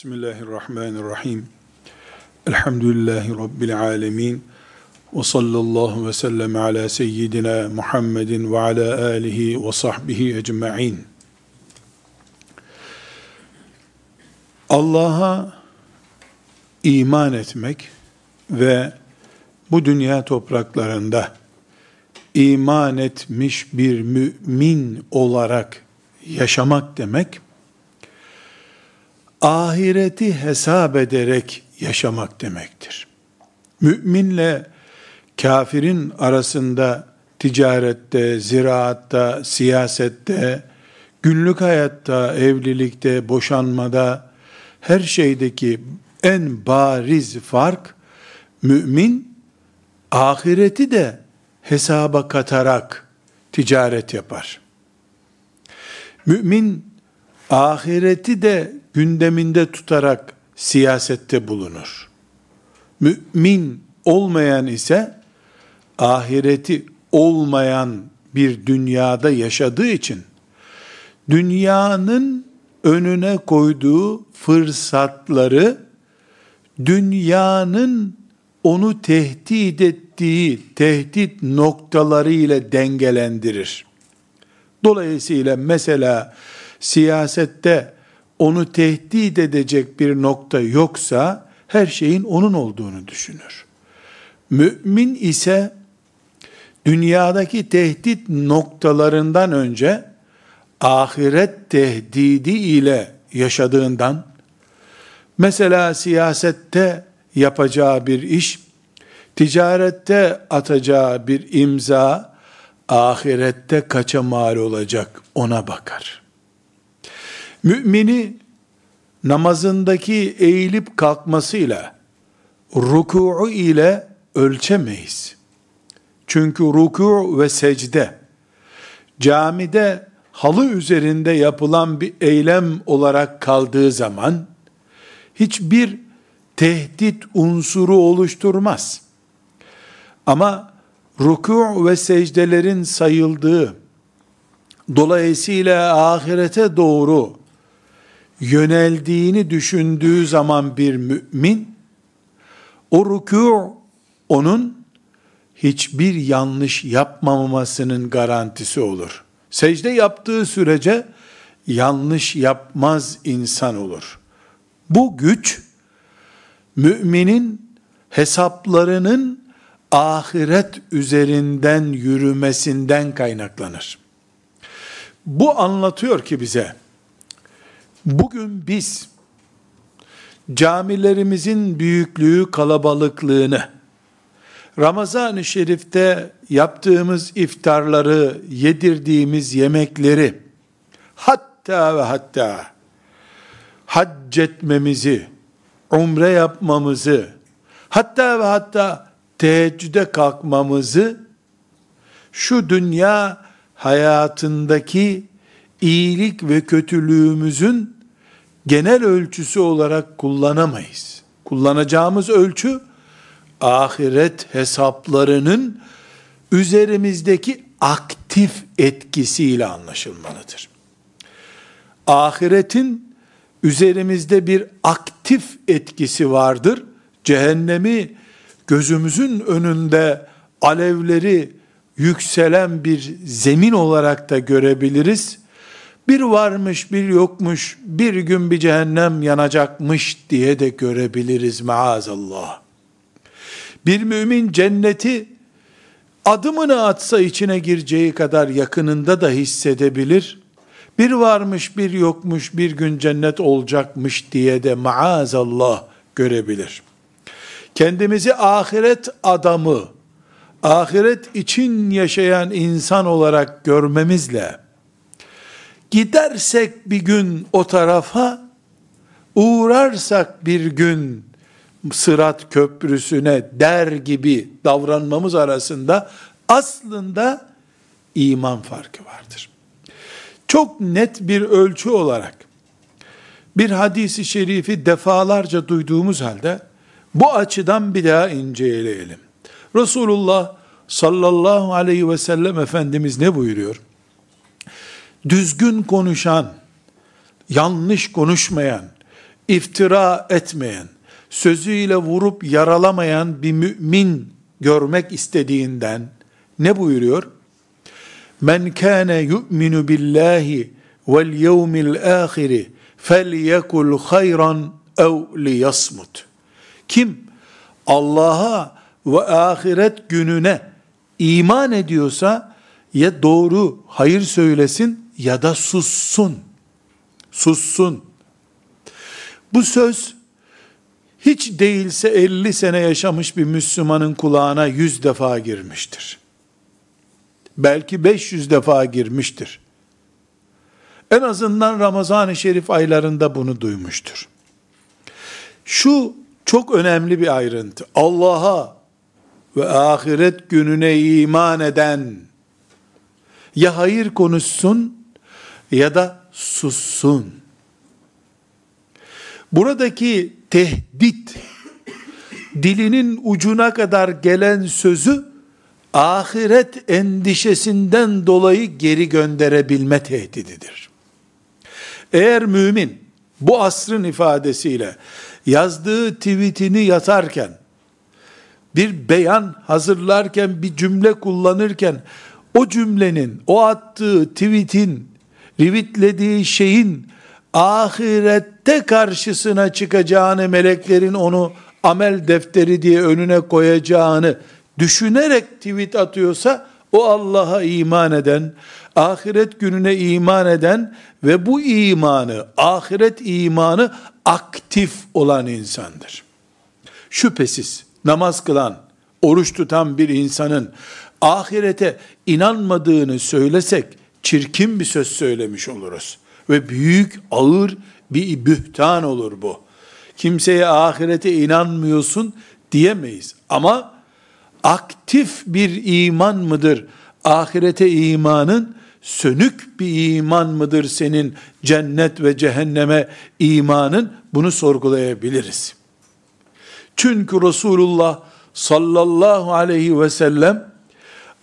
Bismillahirrahmanirrahim. Elhamdülillahi Rabbil alemin. Ve sallallahu ve sellem ala seyyidina Muhammedin ve ala alihi ve sahbihi ecma'in. Allah'a iman etmek ve bu dünya topraklarında iman etmiş bir mümin olarak yaşamak demek, ahireti hesap ederek yaşamak demektir. Müminle kafirin arasında ticarette, ziraatta, siyasette, günlük hayatta, evlilikte, boşanmada, her şeydeki en bariz fark, mümin ahireti de hesaba katarak ticaret yapar. Mümin ahireti de gündeminde tutarak siyasette bulunur. Mümin olmayan ise ahireti olmayan bir dünyada yaşadığı için dünyanın önüne koyduğu fırsatları dünyanın onu tehdit ettiği tehdit noktaları ile dengelendirir. Dolayısıyla mesela siyasette onu tehdit edecek bir nokta yoksa her şeyin onun olduğunu düşünür. Mümin ise dünyadaki tehdit noktalarından önce ahiret tehdidi ile yaşadığından mesela siyasette yapacağı bir iş ticarette atacağı bir imza ahirette kaça mal olacak ona bakar. Mümini namazındaki eğilip kalkmasıyla, ruku'u ile ölçemeyiz. Çünkü ruku ve secde, camide halı üzerinde yapılan bir eylem olarak kaldığı zaman, hiçbir tehdit unsuru oluşturmaz. Ama ruku ve secdelerin sayıldığı, dolayısıyla ahirete doğru yöneldiğini düşündüğü zaman bir mümin, o rükû onun hiçbir yanlış yapmamasının garantisi olur. Secde yaptığı sürece yanlış yapmaz insan olur. Bu güç müminin hesaplarının ahiret üzerinden yürümesinden kaynaklanır. Bu anlatıyor ki bize Bugün biz camilerimizin büyüklüğü, kalabalıklığını, Ramazan-ı Şerif'te yaptığımız iftarları, yedirdiğimiz yemekleri, hatta ve hatta hac etmemizi, umre yapmamızı, hatta ve hatta teheccüde kalkmamızı, şu dünya hayatındaki iyilik ve kötülüğümüzün genel ölçüsü olarak kullanamayız. Kullanacağımız ölçü ahiret hesaplarının üzerimizdeki aktif etkisiyle anlaşılmalıdır. Ahiretin üzerimizde bir aktif etkisi vardır. Cehennemi gözümüzün önünde alevleri yükselen bir zemin olarak da görebiliriz bir varmış bir yokmuş, bir gün bir cehennem yanacakmış diye de görebiliriz maazallah. Bir mümin cenneti adımını atsa içine gireceği kadar yakınında da hissedebilir. Bir varmış bir yokmuş bir gün cennet olacakmış diye de maazallah görebilir. Kendimizi ahiret adamı, ahiret için yaşayan insan olarak görmemizle, gidersek bir gün o tarafa, uğrarsak bir gün sırat köprüsüne der gibi davranmamız arasında aslında iman farkı vardır. Çok net bir ölçü olarak bir hadisi şerifi defalarca duyduğumuz halde bu açıdan bir daha inceleyelim. Resulullah sallallahu aleyhi ve sellem Efendimiz ne buyuruyor? Düzgün konuşan, yanlış konuşmayan, iftira etmeyen, sözüyle vurup yaralamayan bir mümin görmek istediğinden ne buyuruyor? Men kâne yu'minu billahi vel yevmil ahiri felyekul hayran ev liyasmut. Kim Allah'a ve ahiret gününe iman ediyorsa ya doğru hayır söylesin ya da sussun. Sussun. Bu söz hiç değilse 50 sene yaşamış bir Müslümanın kulağına 100 defa girmiştir. Belki 500 defa girmiştir. En azından Ramazan-ı Şerif aylarında bunu duymuştur. Şu çok önemli bir ayrıntı. Allah'a ve ahiret gününe iman eden ya hayır konuşsun ya da sussun. Buradaki tehdit dilinin ucuna kadar gelen sözü ahiret endişesinden dolayı geri gönderebilme tehdididir. Eğer mümin bu asrın ifadesiyle yazdığı tweetini yatarken bir beyan hazırlarken bir cümle kullanırken o cümlenin o attığı tweetin revitlediği şeyin ahirette karşısına çıkacağını meleklerin onu amel defteri diye önüne koyacağını düşünerek tweet atıyorsa o Allah'a iman eden, ahiret gününe iman eden ve bu imanı, ahiret imanı aktif olan insandır. Şüphesiz namaz kılan, oruç tutan bir insanın ahirete inanmadığını söylesek çirkin bir söz söylemiş oluruz. Ve büyük, ağır bir bühtan olur bu. Kimseye ahirete inanmıyorsun diyemeyiz. Ama aktif bir iman mıdır? Ahirete imanın sönük bir iman mıdır senin cennet ve cehenneme imanın? Bunu sorgulayabiliriz. Çünkü Resulullah sallallahu aleyhi ve sellem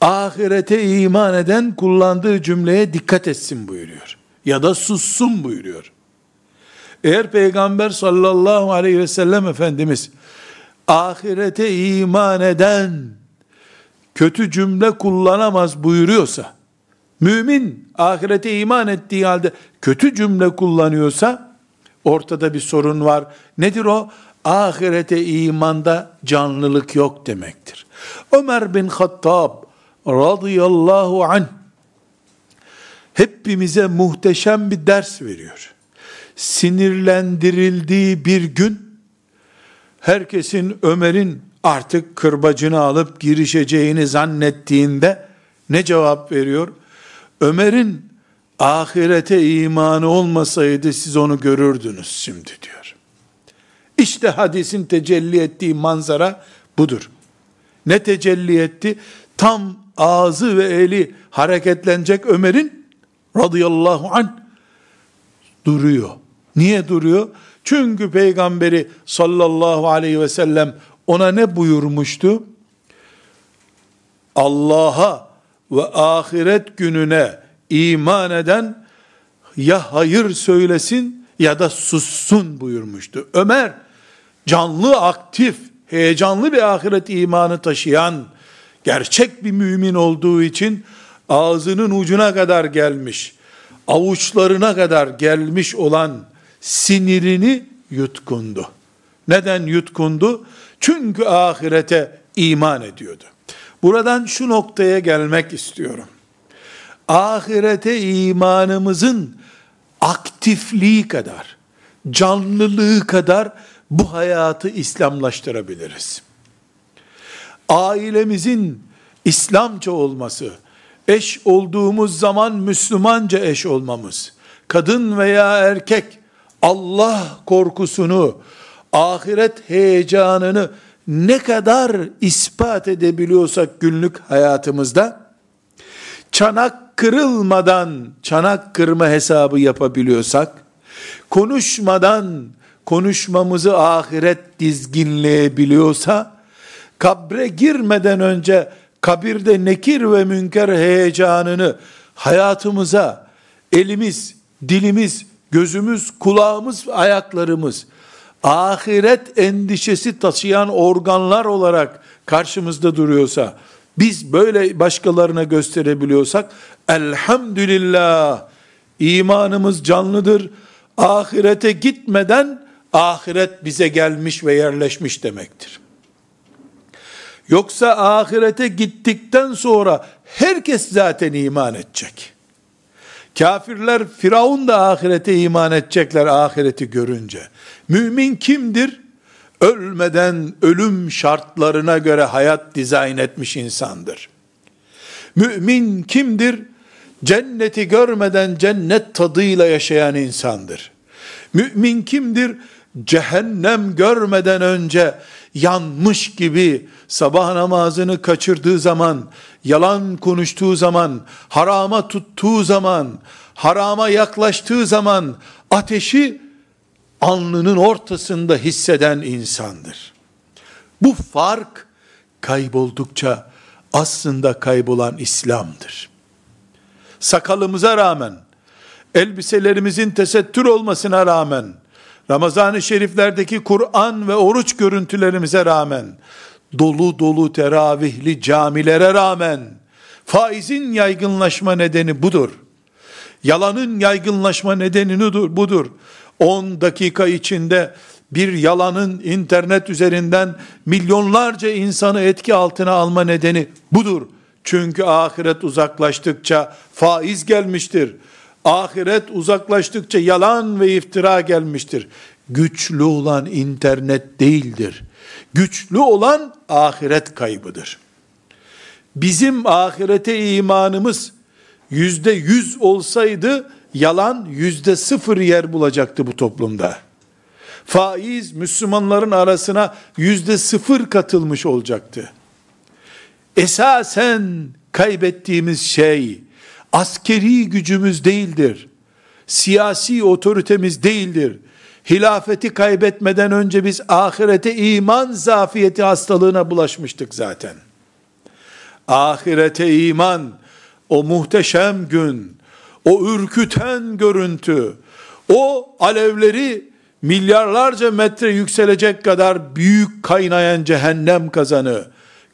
ahirete iman eden kullandığı cümleye dikkat etsin buyuruyor. Ya da sussun buyuruyor. Eğer Peygamber sallallahu aleyhi ve sellem Efendimiz ahirete iman eden kötü cümle kullanamaz buyuruyorsa, mümin ahirete iman ettiği halde kötü cümle kullanıyorsa, ortada bir sorun var. Nedir o? Ahirete imanda canlılık yok demektir. Ömer bin Hattab radıyallahu anh hepimize muhteşem bir ders veriyor. Sinirlendirildiği bir gün herkesin Ömer'in artık kırbacını alıp girişeceğini zannettiğinde ne cevap veriyor? Ömer'in ahirete imanı olmasaydı siz onu görürdünüz şimdi diyor. İşte hadisin tecelli ettiği manzara budur. Ne tecelli etti? Tam ağzı ve eli hareketlenecek Ömer'in radıyallahu an duruyor. Niye duruyor? Çünkü peygamberi sallallahu aleyhi ve sellem ona ne buyurmuştu? Allah'a ve ahiret gününe iman eden ya hayır söylesin ya da sussun buyurmuştu. Ömer canlı, aktif, heyecanlı bir ahiret imanı taşıyan gerçek bir mümin olduğu için ağzının ucuna kadar gelmiş, avuçlarına kadar gelmiş olan sinirini yutkundu. Neden yutkundu? Çünkü ahirete iman ediyordu. Buradan şu noktaya gelmek istiyorum. Ahirete imanımızın aktifliği kadar, canlılığı kadar bu hayatı İslamlaştırabiliriz. Ailemizin İslamca olması, eş olduğumuz zaman Müslümanca eş olmamız, kadın veya erkek Allah korkusunu, ahiret heyecanını ne kadar ispat edebiliyorsak günlük hayatımızda, çanak kırılmadan çanak kırma hesabı yapabiliyorsak, konuşmadan konuşmamızı ahiret dizginleyebiliyorsa, kabre girmeden önce kabirde nekir ve münker heyecanını hayatımıza elimiz, dilimiz, gözümüz, kulağımız, ayaklarımız ahiret endişesi taşıyan organlar olarak karşımızda duruyorsa, biz böyle başkalarına gösterebiliyorsak, elhamdülillah, imanımız canlıdır, ahirete gitmeden, ahiret bize gelmiş ve yerleşmiş demektir. Yoksa ahirete gittikten sonra herkes zaten iman edecek. Kafirler Firavun da ahirete iman edecekler ahireti görünce. Mümin kimdir? Ölmeden ölüm şartlarına göre hayat dizayn etmiş insandır. Mümin kimdir? Cenneti görmeden cennet tadıyla yaşayan insandır. Mümin kimdir? Cehennem görmeden önce yanmış gibi sabah namazını kaçırdığı zaman, yalan konuştuğu zaman, harama tuttuğu zaman, harama yaklaştığı zaman ateşi alnının ortasında hisseden insandır. Bu fark kayboldukça aslında kaybolan İslam'dır. Sakalımıza rağmen, elbiselerimizin tesettür olmasına rağmen, Ramazan-ı Şeriflerdeki Kur'an ve oruç görüntülerimize rağmen, dolu dolu teravihli camilere rağmen, faizin yaygınlaşma nedeni budur. Yalanın yaygınlaşma nedeni budur. 10 dakika içinde bir yalanın internet üzerinden milyonlarca insanı etki altına alma nedeni budur. Çünkü ahiret uzaklaştıkça faiz gelmiştir. Ahiret uzaklaştıkça yalan ve iftira gelmiştir. Güçlü olan internet değildir. Güçlü olan ahiret kaybıdır. Bizim ahirete imanımız yüzde yüz olsaydı yalan yüzde sıfır yer bulacaktı bu toplumda. Faiz Müslümanların arasına yüzde sıfır katılmış olacaktı. Esasen kaybettiğimiz şey askeri gücümüz değildir. Siyasi otoritemiz değildir. Hilafeti kaybetmeden önce biz ahirete iman zafiyeti hastalığına bulaşmıştık zaten. Ahirete iman, o muhteşem gün, o ürküten görüntü, o alevleri milyarlarca metre yükselecek kadar büyük kaynayan cehennem kazanı,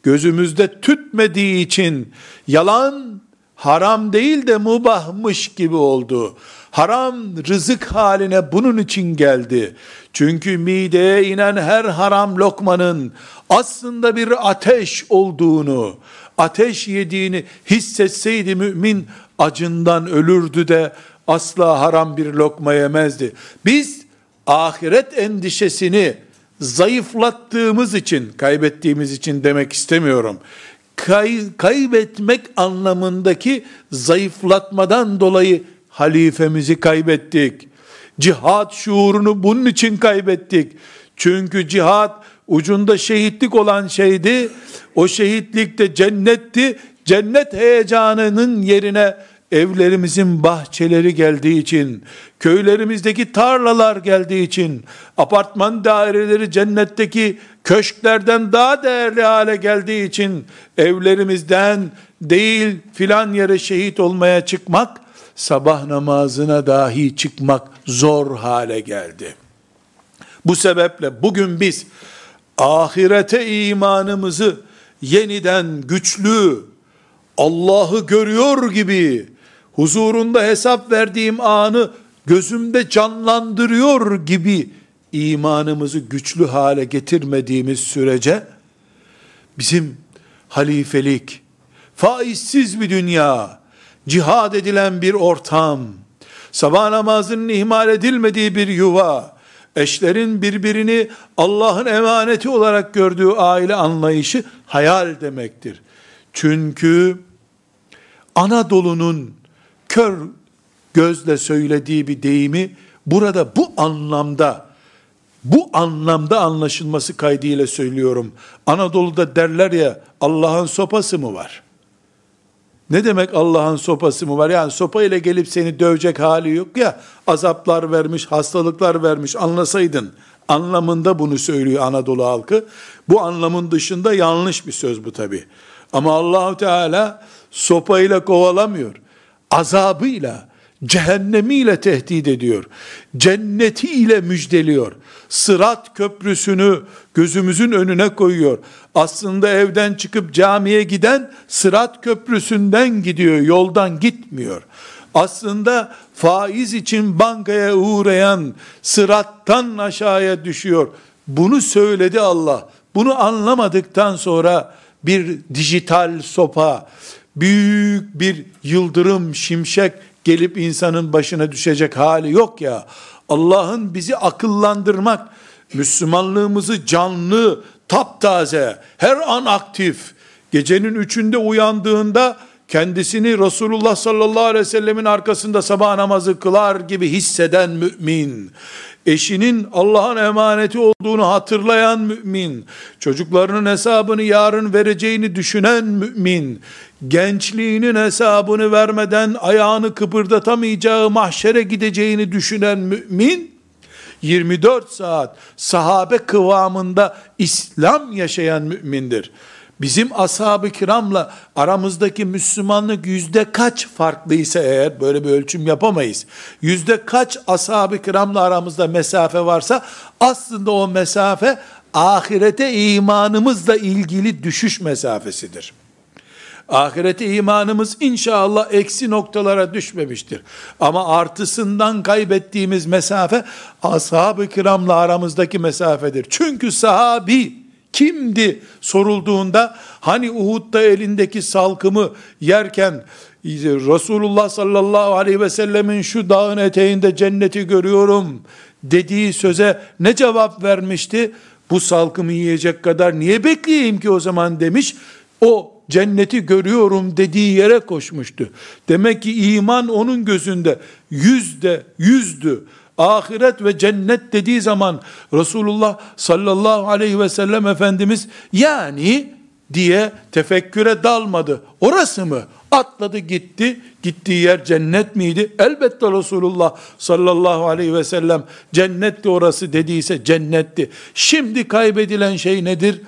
gözümüzde tütmediği için yalan haram değil de mubahmış gibi oldu. Haram rızık haline bunun için geldi. Çünkü mideye inen her haram lokmanın aslında bir ateş olduğunu, ateş yediğini hissetseydi mümin acından ölürdü de asla haram bir lokma yemezdi. Biz ahiret endişesini zayıflattığımız için, kaybettiğimiz için demek istemiyorum. Kay, kaybetmek anlamındaki zayıflatmadan dolayı halifemizi kaybettik. Cihat şuurunu bunun için kaybettik. Çünkü cihat ucunda şehitlik olan şeydi. O şehitlik de cennetti. Cennet heyecanının yerine evlerimizin bahçeleri geldiği için, köylerimizdeki tarlalar geldiği için, apartman daireleri cennetteki köşklerden daha değerli hale geldiği için, evlerimizden değil filan yere şehit olmaya çıkmak, sabah namazına dahi çıkmak zor hale geldi. Bu sebeple bugün biz ahirete imanımızı yeniden güçlü, Allah'ı görüyor gibi huzurunda hesap verdiğim anı gözümde canlandırıyor gibi imanımızı güçlü hale getirmediğimiz sürece bizim halifelik, faizsiz bir dünya, cihad edilen bir ortam, sabah namazının ihmal edilmediği bir yuva, eşlerin birbirini Allah'ın emaneti olarak gördüğü aile anlayışı hayal demektir. Çünkü Anadolu'nun kör gözle söylediği bir deyimi burada bu anlamda bu anlamda anlaşılması kaydıyla söylüyorum. Anadolu'da derler ya Allah'ın sopası mı var? Ne demek Allah'ın sopası mı var? Yani sopa ile gelip seni dövecek hali yok ya. Azaplar vermiş, hastalıklar vermiş anlasaydın anlamında bunu söylüyor Anadolu halkı. Bu anlamın dışında yanlış bir söz bu tabi. Ama Allahu Teala sopayla kovalamıyor azabıyla, cehennemiyle tehdit ediyor. Cennetiyle müjdeliyor. Sırat köprüsünü gözümüzün önüne koyuyor. Aslında evden çıkıp camiye giden sırat köprüsünden gidiyor, yoldan gitmiyor. Aslında faiz için bankaya uğrayan sırattan aşağıya düşüyor. Bunu söyledi Allah. Bunu anlamadıktan sonra bir dijital sopa, büyük bir yıldırım, şimşek gelip insanın başına düşecek hali yok ya. Allah'ın bizi akıllandırmak, Müslümanlığımızı canlı, taptaze, her an aktif, gecenin üçünde uyandığında kendisini Resulullah sallallahu aleyhi ve sellemin arkasında sabah namazı kılar gibi hisseden mümin, eşinin Allah'ın emaneti olduğunu hatırlayan mümin, çocuklarının hesabını yarın vereceğini düşünen mümin, gençliğinin hesabını vermeden ayağını kıpırdatamayacağı mahşere gideceğini düşünen mümin, 24 saat sahabe kıvamında İslam yaşayan mümindir. Bizim ashab-ı kiramla aramızdaki Müslümanlık yüzde kaç farklıysa eğer böyle bir ölçüm yapamayız. Yüzde kaç ashab-ı kiramla aramızda mesafe varsa aslında o mesafe ahirete imanımızla ilgili düşüş mesafesidir. Ahirete imanımız inşallah eksi noktalara düşmemiştir. Ama artısından kaybettiğimiz mesafe ashab-ı kiramla aramızdaki mesafedir. Çünkü sahabi kimdi sorulduğunda hani Uhud'da elindeki salkımı yerken Resulullah sallallahu aleyhi ve sellemin şu dağın eteğinde cenneti görüyorum dediği söze ne cevap vermişti? Bu salkımı yiyecek kadar niye bekleyeyim ki o zaman demiş. O cenneti görüyorum dediği yere koşmuştu. Demek ki iman onun gözünde yüzde yüzdü ahiret ve cennet dediği zaman Resulullah sallallahu aleyhi ve sellem Efendimiz yani diye tefekküre dalmadı. Orası mı? Atladı gitti. Gittiği yer cennet miydi? Elbette Resulullah sallallahu aleyhi ve sellem cennetti orası dediyse cennetti. Şimdi kaybedilen şey nedir?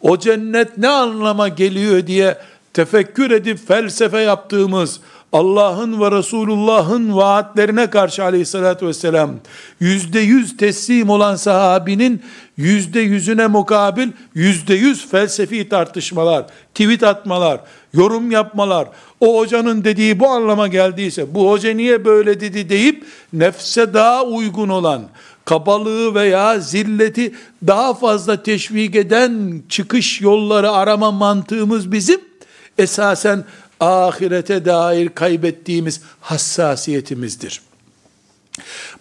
O cennet ne anlama geliyor diye tefekkür edip felsefe yaptığımız Allah'ın ve Resulullah'ın vaatlerine karşı aleyhissalatü vesselam yüzde yüz teslim olan sahabinin yüzde yüzüne mukabil yüzde yüz felsefi tartışmalar, tweet atmalar, yorum yapmalar, o hocanın dediği bu anlama geldiyse, bu hoca niye böyle dedi deyip nefse daha uygun olan, kabalığı veya zilleti daha fazla teşvik eden çıkış yolları arama mantığımız bizim esasen ahirete dair kaybettiğimiz hassasiyetimizdir.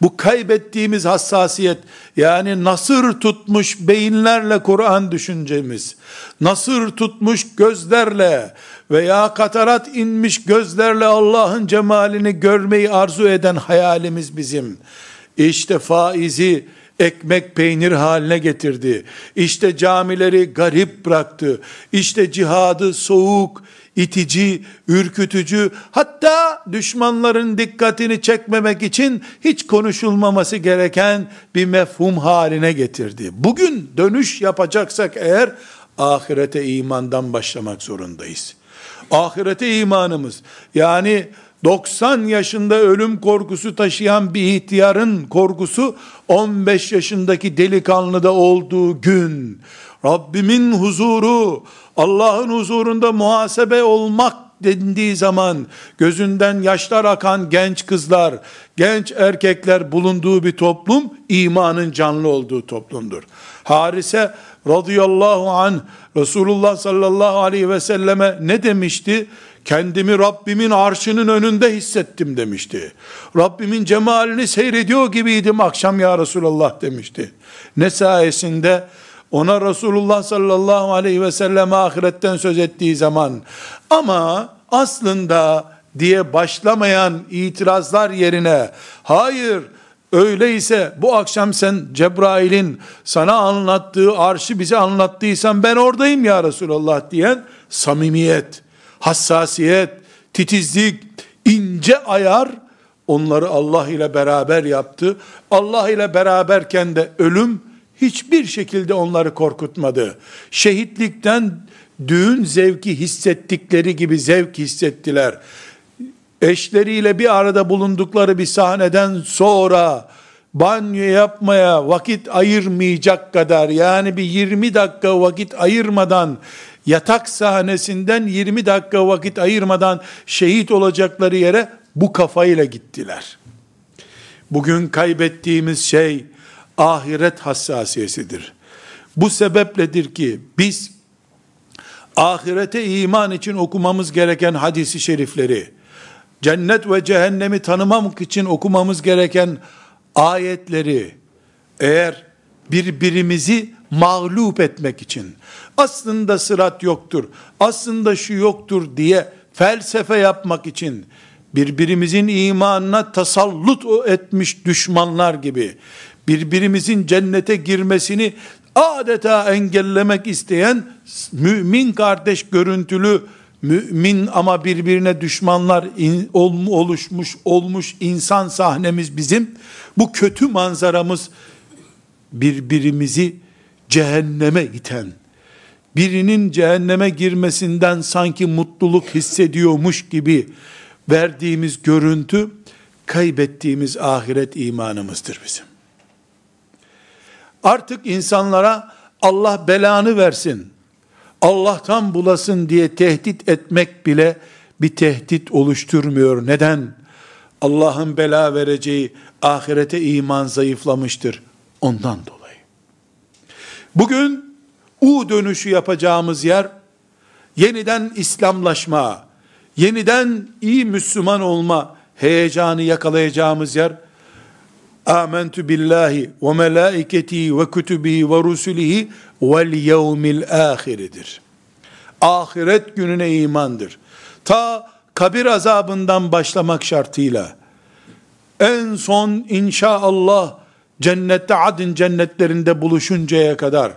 Bu kaybettiğimiz hassasiyet yani nasır tutmuş beyinlerle Kur'an düşüncemiz, nasır tutmuş gözlerle veya katarat inmiş gözlerle Allah'ın cemalini görmeyi arzu eden hayalimiz bizim. İşte faizi ekmek peynir haline getirdi. İşte camileri garip bıraktı. İşte cihadı soğuk, itici, ürkütücü, hatta düşmanların dikkatini çekmemek için hiç konuşulmaması gereken bir mefhum haline getirdi. Bugün dönüş yapacaksak eğer ahirete imandan başlamak zorundayız. Ahirete imanımız yani 90 yaşında ölüm korkusu taşıyan bir ihtiyarın korkusu 15 yaşındaki delikanlıda olduğu gün Rabbimin huzuru, Allah'ın huzurunda muhasebe olmak dendiği zaman gözünden yaşlar akan genç kızlar, genç erkekler bulunduğu bir toplum imanın canlı olduğu toplumdur. Harise radıyallahu an Resulullah sallallahu aleyhi ve selleme ne demişti? Kendimi Rabbimin arşının önünde hissettim demişti. Rabbimin cemalini seyrediyor gibiydim akşam ya Resulallah demişti. Ne sayesinde? Ona Resulullah sallallahu aleyhi ve sellem ahiretten söz ettiği zaman ama aslında diye başlamayan itirazlar yerine hayır öyleyse bu akşam sen Cebrail'in sana anlattığı arşı bize anlattıysan ben oradayım ya Resulallah diyen samimiyet, hassasiyet, titizlik, ince ayar onları Allah ile beraber yaptı. Allah ile beraberken de ölüm hiçbir şekilde onları korkutmadı. Şehitlikten düğün zevki hissettikleri gibi zevk hissettiler. eşleriyle bir arada bulundukları bir sahneden sonra banyo yapmaya vakit ayırmayacak kadar yani bir 20 dakika vakit ayırmadan yatak sahnesinden 20 dakika vakit ayırmadan şehit olacakları yere bu kafayla gittiler. Bugün kaybettiğimiz şey ahiret hassasiyesidir. Bu sebepledir ki biz ahirete iman için okumamız gereken hadisi şerifleri, cennet ve cehennemi tanımamak için okumamız gereken ayetleri, eğer birbirimizi mağlup etmek için, aslında sırat yoktur, aslında şu yoktur diye felsefe yapmak için, birbirimizin imanına tasallut etmiş düşmanlar gibi, birbirimizin cennete girmesini adeta engellemek isteyen mümin kardeş görüntülü mümin ama birbirine düşmanlar in, oluşmuş olmuş insan sahnemiz bizim bu kötü manzaramız birbirimizi cehenneme iten birinin cehenneme girmesinden sanki mutluluk hissediyormuş gibi verdiğimiz görüntü kaybettiğimiz ahiret imanımızdır bizim. Artık insanlara Allah belanı versin, Allah'tan bulasın diye tehdit etmek bile bir tehdit oluşturmuyor. Neden? Allah'ın bela vereceği ahirete iman zayıflamıştır. Ondan dolayı. Bugün U dönüşü yapacağımız yer yeniden İslamlaşma, yeniden iyi Müslüman olma heyecanı yakalayacağımız yer Âmentü billahi ve melâiketihi ve kütübihi ve rusulihi vel yevmil âhiridir. Ahiret gününe imandır. Ta kabir azabından başlamak şartıyla en son inşaallah cennette adın cennetlerinde buluşuncaya kadar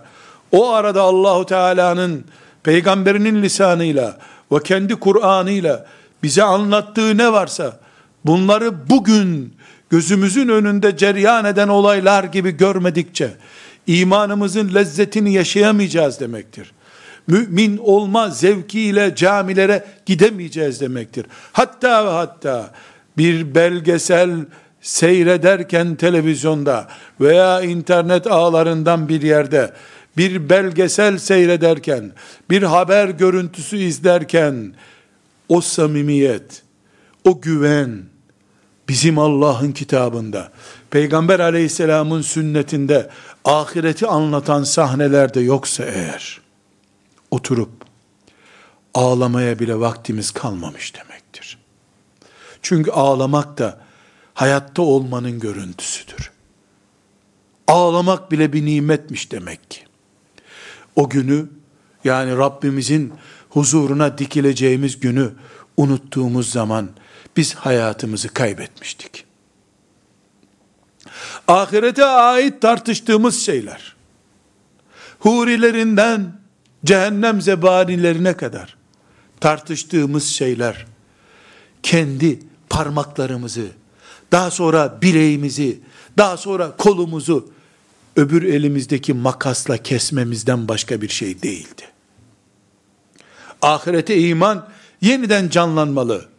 o arada Allahu Teala'nın peygamberinin lisanıyla ve kendi Kur'an'ıyla bize anlattığı ne varsa bunları bugün gözümüzün önünde ceryan eden olaylar gibi görmedikçe imanımızın lezzetini yaşayamayacağız demektir. Mümin olma zevkiyle camilere gidemeyeceğiz demektir. Hatta ve hatta bir belgesel seyrederken televizyonda veya internet ağlarından bir yerde bir belgesel seyrederken, bir haber görüntüsü izlerken o samimiyet, o güven, bizim Allah'ın kitabında, Peygamber aleyhisselamın sünnetinde ahireti anlatan sahnelerde yoksa eğer, oturup ağlamaya bile vaktimiz kalmamış demektir. Çünkü ağlamak da hayatta olmanın görüntüsüdür. Ağlamak bile bir nimetmiş demek ki. O günü yani Rabbimizin huzuruna dikileceğimiz günü unuttuğumuz zaman biz hayatımızı kaybetmiştik. Ahirete ait tartıştığımız şeyler, hurilerinden cehennem zebanilerine kadar tartıştığımız şeyler, kendi parmaklarımızı, daha sonra bileğimizi, daha sonra kolumuzu, öbür elimizdeki makasla kesmemizden başka bir şey değildi. Ahirete iman yeniden canlanmalı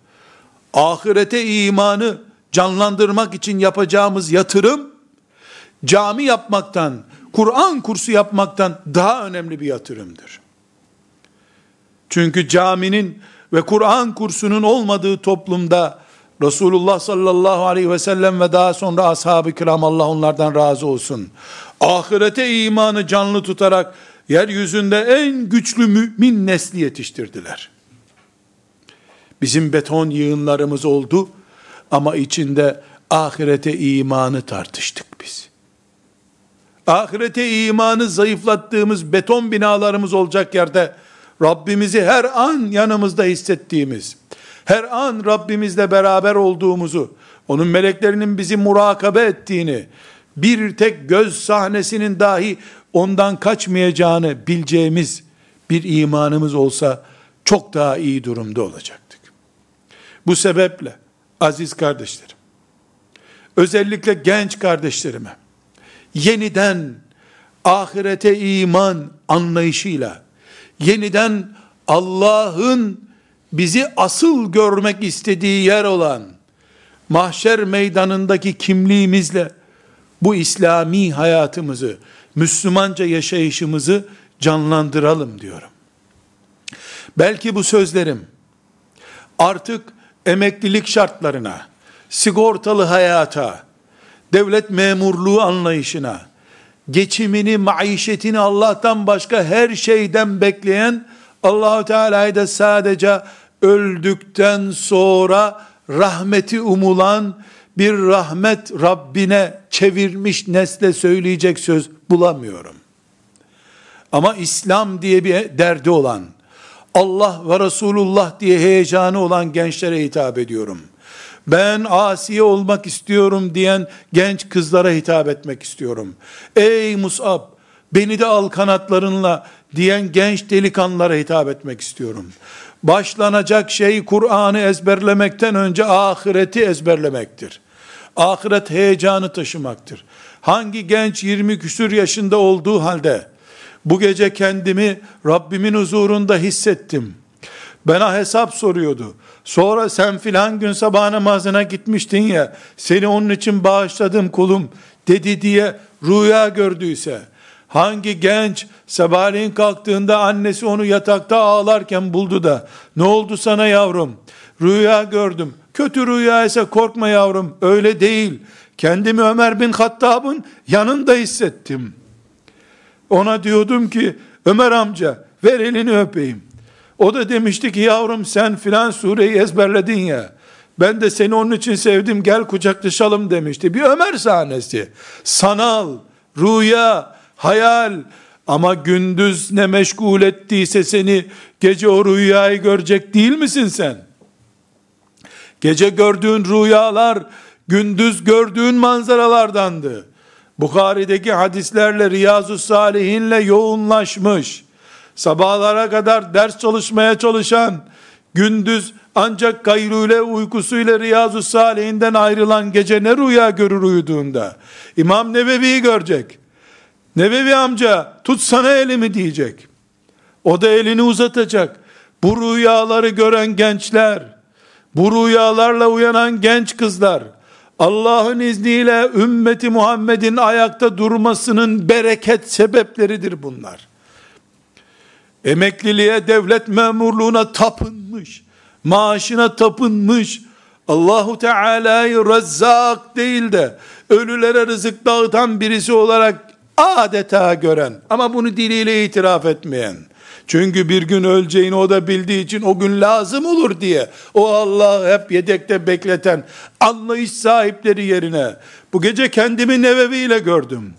ahirete imanı canlandırmak için yapacağımız yatırım, cami yapmaktan, Kur'an kursu yapmaktan daha önemli bir yatırımdır. Çünkü caminin ve Kur'an kursunun olmadığı toplumda Resulullah sallallahu aleyhi ve sellem ve daha sonra ashab-ı kiram Allah onlardan razı olsun. Ahirete imanı canlı tutarak yeryüzünde en güçlü mümin nesli yetiştirdiler. Bizim beton yığınlarımız oldu ama içinde ahirete imanı tartıştık biz. Ahirete imanı zayıflattığımız beton binalarımız olacak yerde Rabbimizi her an yanımızda hissettiğimiz, her an Rabbimizle beraber olduğumuzu, onun meleklerinin bizi murakabe ettiğini, bir tek göz sahnesinin dahi ondan kaçmayacağını bileceğimiz bir imanımız olsa çok daha iyi durumda olacak. Bu sebeple aziz kardeşlerim, özellikle genç kardeşlerime, yeniden ahirete iman anlayışıyla, yeniden Allah'ın bizi asıl görmek istediği yer olan mahşer meydanındaki kimliğimizle bu İslami hayatımızı, Müslümanca yaşayışımızı canlandıralım diyorum. Belki bu sözlerim artık emeklilik şartlarına, sigortalı hayata, devlet memurluğu anlayışına, geçimini, maişetini Allah'tan başka her şeyden bekleyen Allahu Teala'yı da sadece öldükten sonra rahmeti umulan bir rahmet Rabbine çevirmiş nesle söyleyecek söz bulamıyorum. Ama İslam diye bir derdi olan, Allah ve Resulullah diye heyecanı olan gençlere hitap ediyorum. Ben asiye olmak istiyorum diyen genç kızlara hitap etmek istiyorum. Ey Musab, beni de al kanatlarınla diyen genç delikanlılara hitap etmek istiyorum. Başlanacak şey Kur'an'ı ezberlemekten önce ahireti ezberlemektir. Ahiret heyecanı taşımaktır. Hangi genç 20 küsür yaşında olduğu halde bu gece kendimi Rabbimin huzurunda hissettim. Bana hesap soruyordu. Sonra sen filan gün sabah namazına gitmiştin ya, seni onun için bağışladım kulum dedi diye rüya gördüyse, hangi genç sabahleyin kalktığında annesi onu yatakta ağlarken buldu da, ne oldu sana yavrum? Rüya gördüm. Kötü rüya ise korkma yavrum, öyle değil. Kendimi Ömer bin Hattab'ın yanında hissettim. Ona diyordum ki, Ömer amca ver elini öpeyim. O da demişti ki yavrum sen filan sureyi ezberledin ya. Ben de seni onun için sevdim gel kucaklaşalım demişti. Bir Ömer sahnesi. Sanal, rüya, hayal ama gündüz ne meşgul ettiyse seni gece o rüyayı görecek değil misin sen? Gece gördüğün rüyalar gündüz gördüğün manzaralardandı. Bukhari'deki hadislerle Riyazu Salihinle yoğunlaşmış sabahlara kadar ders çalışmaya çalışan, gündüz ancak gayrüyle uykusuyla Riyazu Salihinden ayrılan gece ne rüya görür uyuduğunda? İmam Nebevi'yi görecek. Nebevi amca tutsana elimi diyecek. O da elini uzatacak. Bu rüyaları gören gençler, bu rüyalarla uyanan genç kızlar, Allah'ın izniyle ümmeti Muhammed'in ayakta durmasının bereket sebepleridir bunlar. Emekliliğe, devlet memurluğuna tapınmış, maaşına tapınmış, Allahu Teala'yı Rezzak değil de ölülere rızık dağıtan birisi olarak adeta gören ama bunu diliyle itiraf etmeyen çünkü bir gün öleceğini o da bildiği için o gün lazım olur diye o Allah hep yedekte bekleten anlayış sahipleri yerine bu gece kendimi Nevevi ile gördüm.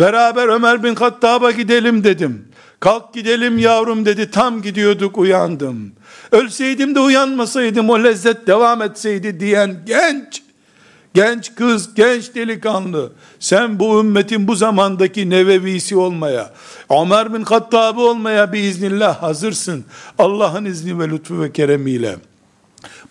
Beraber Ömer bin Hattab'a gidelim dedim. Kalk gidelim yavrum dedi. Tam gidiyorduk uyandım. Ölseydim de uyanmasaydım o lezzet devam etseydi diyen genç, genç kız, genç delikanlı. Sen bu ümmetin bu zamandaki nevevisi olmaya, Ömer bin Hattab'ı olmaya biiznillah hazırsın. Allah'ın izni ve lütfu ve keremiyle.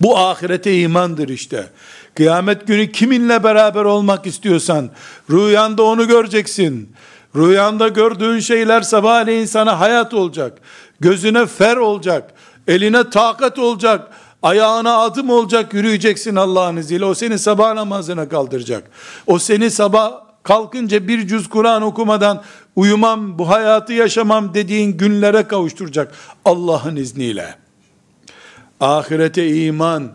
Bu ahirete imandır işte. Kıyamet günü kiminle beraber olmak istiyorsan, rüyanda onu göreceksin. Rüyanda gördüğün şeyler sabahleyin sana hayat olacak. Gözüne fer olacak. Eline takat olacak. Ayağına adım olacak. Yürüyeceksin Allah'ın izniyle. O seni sabah namazına kaldıracak. O seni sabah kalkınca bir cüz Kur'an okumadan uyumam, bu hayatı yaşamam dediğin günlere kavuşturacak Allah'ın izniyle. Ahirete iman,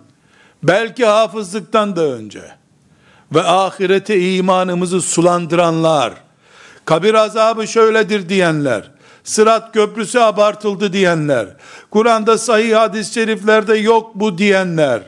belki hafızlıktan da önce ve ahirete imanımızı sulandıranlar, kabir azabı şöyledir diyenler, sırat köprüsü abartıldı diyenler, Kur'an'da sahih hadis-i şeriflerde yok bu diyenler,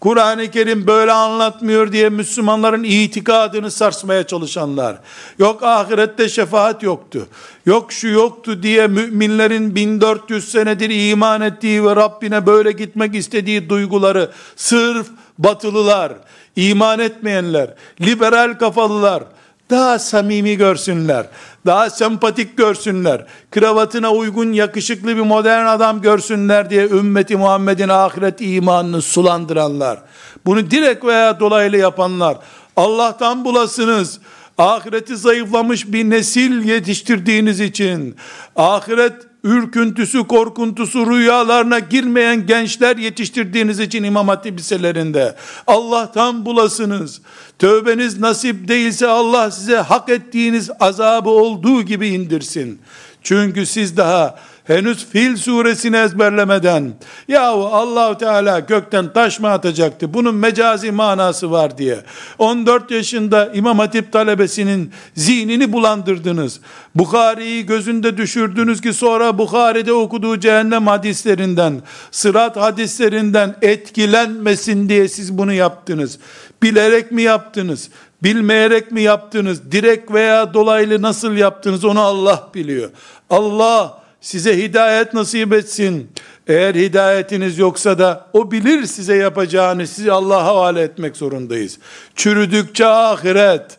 Kur'an-ı Kerim böyle anlatmıyor diye Müslümanların itikadını sarsmaya çalışanlar, yok ahirette şefaat yoktu, yok şu yoktu diye müminlerin 1400 senedir iman ettiği ve Rabbine böyle gitmek istediği duyguları sırf batılılar, iman etmeyenler, liberal kafalılar, daha samimi görsünler, daha sempatik görsünler, kravatına uygun yakışıklı bir modern adam görsünler diye ümmeti Muhammed'in ahiret imanını sulandıranlar, bunu direkt veya dolaylı yapanlar, Allah'tan bulasınız, ahireti zayıflamış bir nesil yetiştirdiğiniz için, ahiret ürküntüsü, korkuntusu, rüyalarına girmeyen gençler yetiştirdiğiniz için İmam Hatip liselerinde. Allah'tan bulasınız. Tövbeniz nasip değilse Allah size hak ettiğiniz azabı olduğu gibi indirsin. Çünkü siz daha henüz Fil suresini ezberlemeden yahu allah Teala gökten taş mı atacaktı? Bunun mecazi manası var diye. 14 yaşında İmam Hatip talebesinin zihnini bulandırdınız. Bukhari'yi gözünde düşürdünüz ki sonra Bukhari'de okuduğu cehennem hadislerinden, sırat hadislerinden etkilenmesin diye siz bunu yaptınız. Bilerek mi yaptınız? Bilmeyerek mi yaptınız? Direkt veya dolaylı nasıl yaptınız? Onu Allah biliyor. Allah size hidayet nasip etsin. Eğer hidayetiniz yoksa da o bilir size yapacağını sizi Allah'a havale etmek zorundayız. Çürüdükçe ahiret,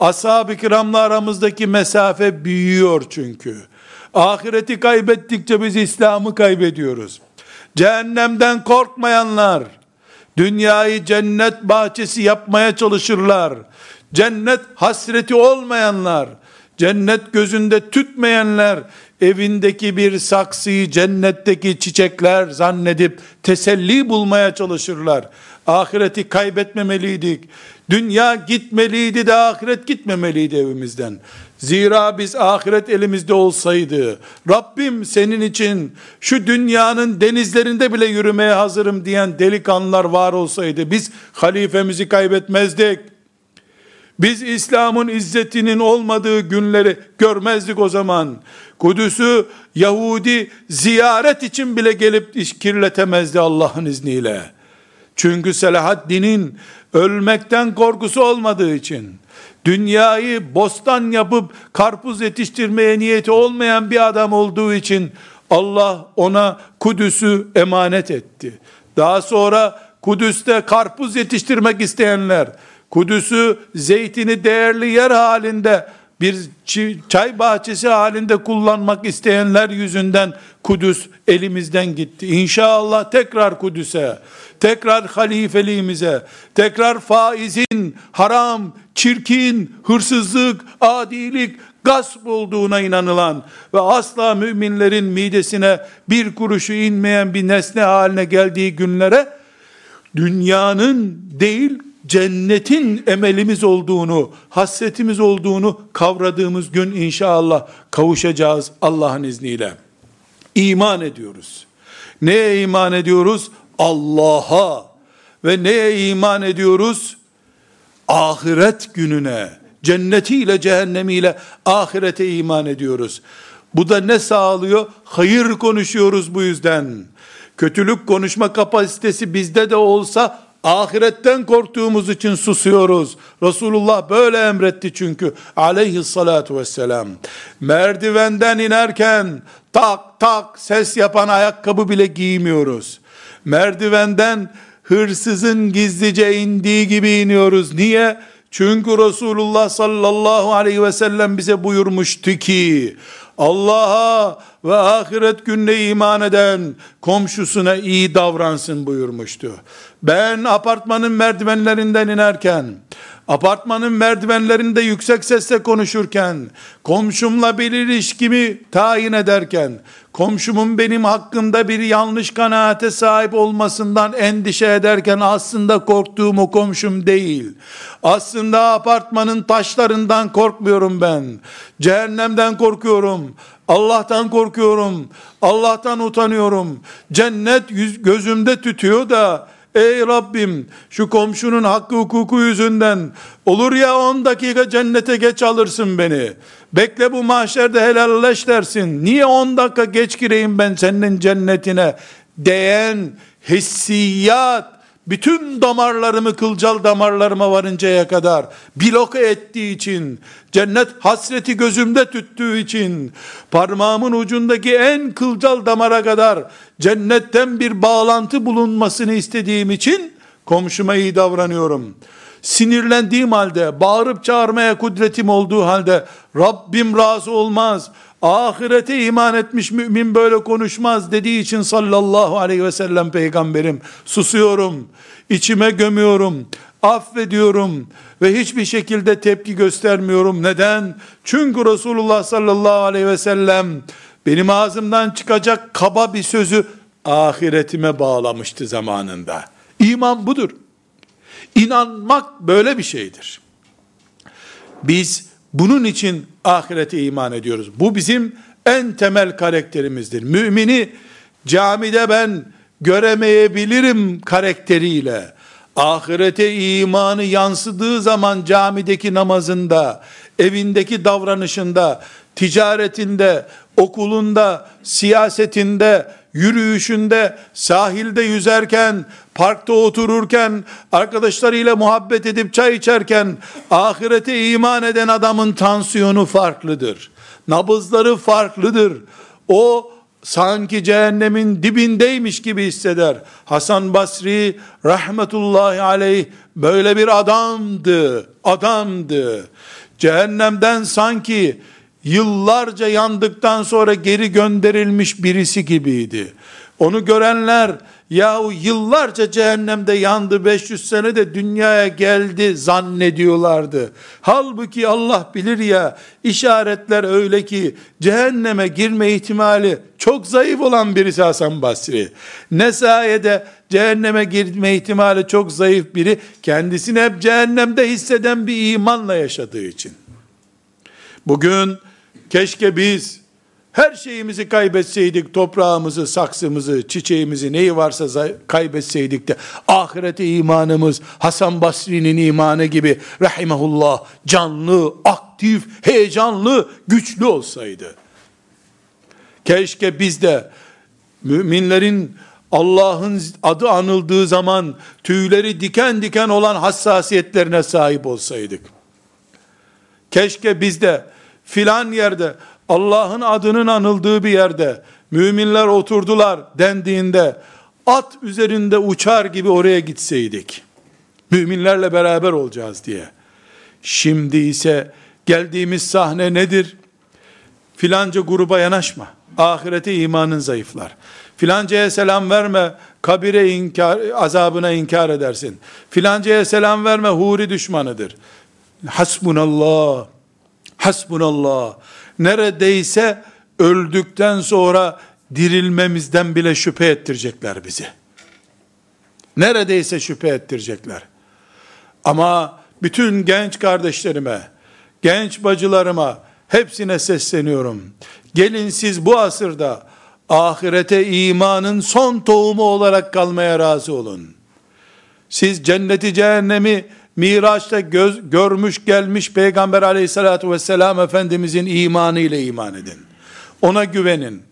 ashab-ı kiramla aramızdaki mesafe büyüyor çünkü. Ahireti kaybettikçe biz İslam'ı kaybediyoruz. Cehennemden korkmayanlar, dünyayı cennet bahçesi yapmaya çalışırlar. Cennet hasreti olmayanlar, cennet gözünde tütmeyenler, evindeki bir saksıyı cennetteki çiçekler zannedip teselli bulmaya çalışırlar. Ahireti kaybetmemeliydik. Dünya gitmeliydi de ahiret gitmemeliydi evimizden. Zira biz ahiret elimizde olsaydı, Rabbim senin için şu dünyanın denizlerinde bile yürümeye hazırım diyen delikanlılar var olsaydı, biz halifemizi kaybetmezdik. Biz İslam'ın izzetinin olmadığı günleri görmezdik o zaman. Kudüs'ü Yahudi ziyaret için bile gelip kirletemezdi Allah'ın izniyle. Çünkü Selahaddin'in ölmekten korkusu olmadığı için, dünyayı bostan yapıp karpuz yetiştirmeye niyeti olmayan bir adam olduğu için Allah ona Kudüs'ü emanet etti. Daha sonra Kudüs'te karpuz yetiştirmek isteyenler, Kudüs'ü zeytini değerli yer halinde bir çay bahçesi halinde kullanmak isteyenler yüzünden Kudüs elimizden gitti. İnşallah tekrar Kudüs'e, tekrar halifeliğimize, tekrar faizin haram, çirkin, hırsızlık, adilik, gasp olduğuna inanılan ve asla müminlerin midesine bir kuruşu inmeyen bir nesne haline geldiği günlere dünyanın değil cennetin emelimiz olduğunu, hasretimiz olduğunu kavradığımız gün inşallah kavuşacağız Allah'ın izniyle. İman ediyoruz. Neye iman ediyoruz? Allah'a. Ve neye iman ediyoruz? Ahiret gününe, cennetiyle cehennemiyle ahirete iman ediyoruz. Bu da ne sağlıyor? Hayır konuşuyoruz bu yüzden. Kötülük konuşma kapasitesi bizde de olsa Ahiretten korktuğumuz için susuyoruz. Resulullah böyle emretti çünkü aleyhissalatu vesselam. Merdivenden inerken tak tak ses yapan ayakkabı bile giymiyoruz. Merdivenden hırsızın gizlice indiği gibi iniyoruz. Niye? Çünkü Resulullah sallallahu aleyhi ve sellem bize buyurmuştu ki Allah'a ve ahiret gününe iman eden komşusuna iyi davransın buyurmuştu. Ben apartmanın merdivenlerinden inerken, apartmanın merdivenlerinde yüksek sesle konuşurken, komşumla bir ilişkimi tayin ederken, komşumun benim hakkımda bir yanlış kanaate sahip olmasından endişe ederken aslında korktuğum o komşum değil. Aslında apartmanın taşlarından korkmuyorum ben. Cehennemden korkuyorum. Allah'tan korkuyorum. Allah'tan utanıyorum. Cennet yüz, gözümde tütüyor da Ey Rabbim şu komşunun hakkı hukuku yüzünden olur ya 10 dakika cennete geç alırsın beni. Bekle bu mahşerde helalleş dersin. Niye 10 dakika geç gireyim ben senin cennetine? Diyen hissiyat bütün damarlarımı kılcal damarlarıma varıncaya kadar bloke ettiği için, cennet hasreti gözümde tüttüğü için, parmağımın ucundaki en kılcal damara kadar cennetten bir bağlantı bulunmasını istediğim için komşuma iyi davranıyorum. Sinirlendiğim halde, bağırıp çağırmaya kudretim olduğu halde Rabbim razı olmaz ahirete iman etmiş mümin böyle konuşmaz dediği için sallallahu aleyhi ve sellem peygamberim susuyorum, içime gömüyorum, affediyorum ve hiçbir şekilde tepki göstermiyorum. Neden? Çünkü Resulullah sallallahu aleyhi ve sellem benim ağzımdan çıkacak kaba bir sözü ahiretime bağlamıştı zamanında. İman budur. İnanmak böyle bir şeydir. Biz bunun için ahirete iman ediyoruz. Bu bizim en temel karakterimizdir. Mümini camide ben göremeyebilirim karakteriyle. Ahirete imanı yansıdığı zaman camideki namazında, evindeki davranışında, ticaretinde, okulunda, siyasetinde, yürüyüşünde, sahilde yüzerken, parkta otururken, arkadaşlarıyla muhabbet edip çay içerken, ahirete iman eden adamın tansiyonu farklıdır. Nabızları farklıdır. O sanki cehennemin dibindeymiş gibi hisseder. Hasan Basri rahmetullahi aleyh böyle bir adamdı. Adamdı. Cehennemden sanki yıllarca yandıktan sonra geri gönderilmiş birisi gibiydi. Onu görenler yahu yıllarca cehennemde yandı 500 sene de dünyaya geldi zannediyorlardı. Halbuki Allah bilir ya işaretler öyle ki cehenneme girme ihtimali çok zayıf olan birisi Hasan Basri. Ne sayede cehenneme girme ihtimali çok zayıf biri kendisini hep cehennemde hisseden bir imanla yaşadığı için. Bugün keşke biz her şeyimizi kaybetseydik, toprağımızı, saksımızı, çiçeğimizi, neyi varsa kaybetseydik de ahirete imanımız Hasan Basri'nin imanı gibi rahimahullah canlı, aktif, heyecanlı, güçlü olsaydı. Keşke biz de müminlerin Allah'ın adı anıldığı zaman tüyleri diken diken olan hassasiyetlerine sahip olsaydık. Keşke biz de filan yerde Allah'ın adının anıldığı bir yerde müminler oturdular dendiğinde at üzerinde uçar gibi oraya gitseydik. Müminlerle beraber olacağız diye. Şimdi ise geldiğimiz sahne nedir? Filanca gruba yanaşma. Ahirete imanın zayıflar. Filancaya selam verme, kabire inkar, azabına inkar edersin. Filancaya selam verme, huri düşmanıdır. Hasbunallah, hasbunallah neredeyse öldükten sonra dirilmemizden bile şüphe ettirecekler bizi. Neredeyse şüphe ettirecekler. Ama bütün genç kardeşlerime, genç bacılarıma hepsine sesleniyorum. Gelin siz bu asırda ahirete imanın son tohumu olarak kalmaya razı olun. Siz cenneti cehennemi Miraç'ta göz, görmüş gelmiş Peygamber aleyhissalatü vesselam Efendimizin imanı ile iman edin. Ona güvenin.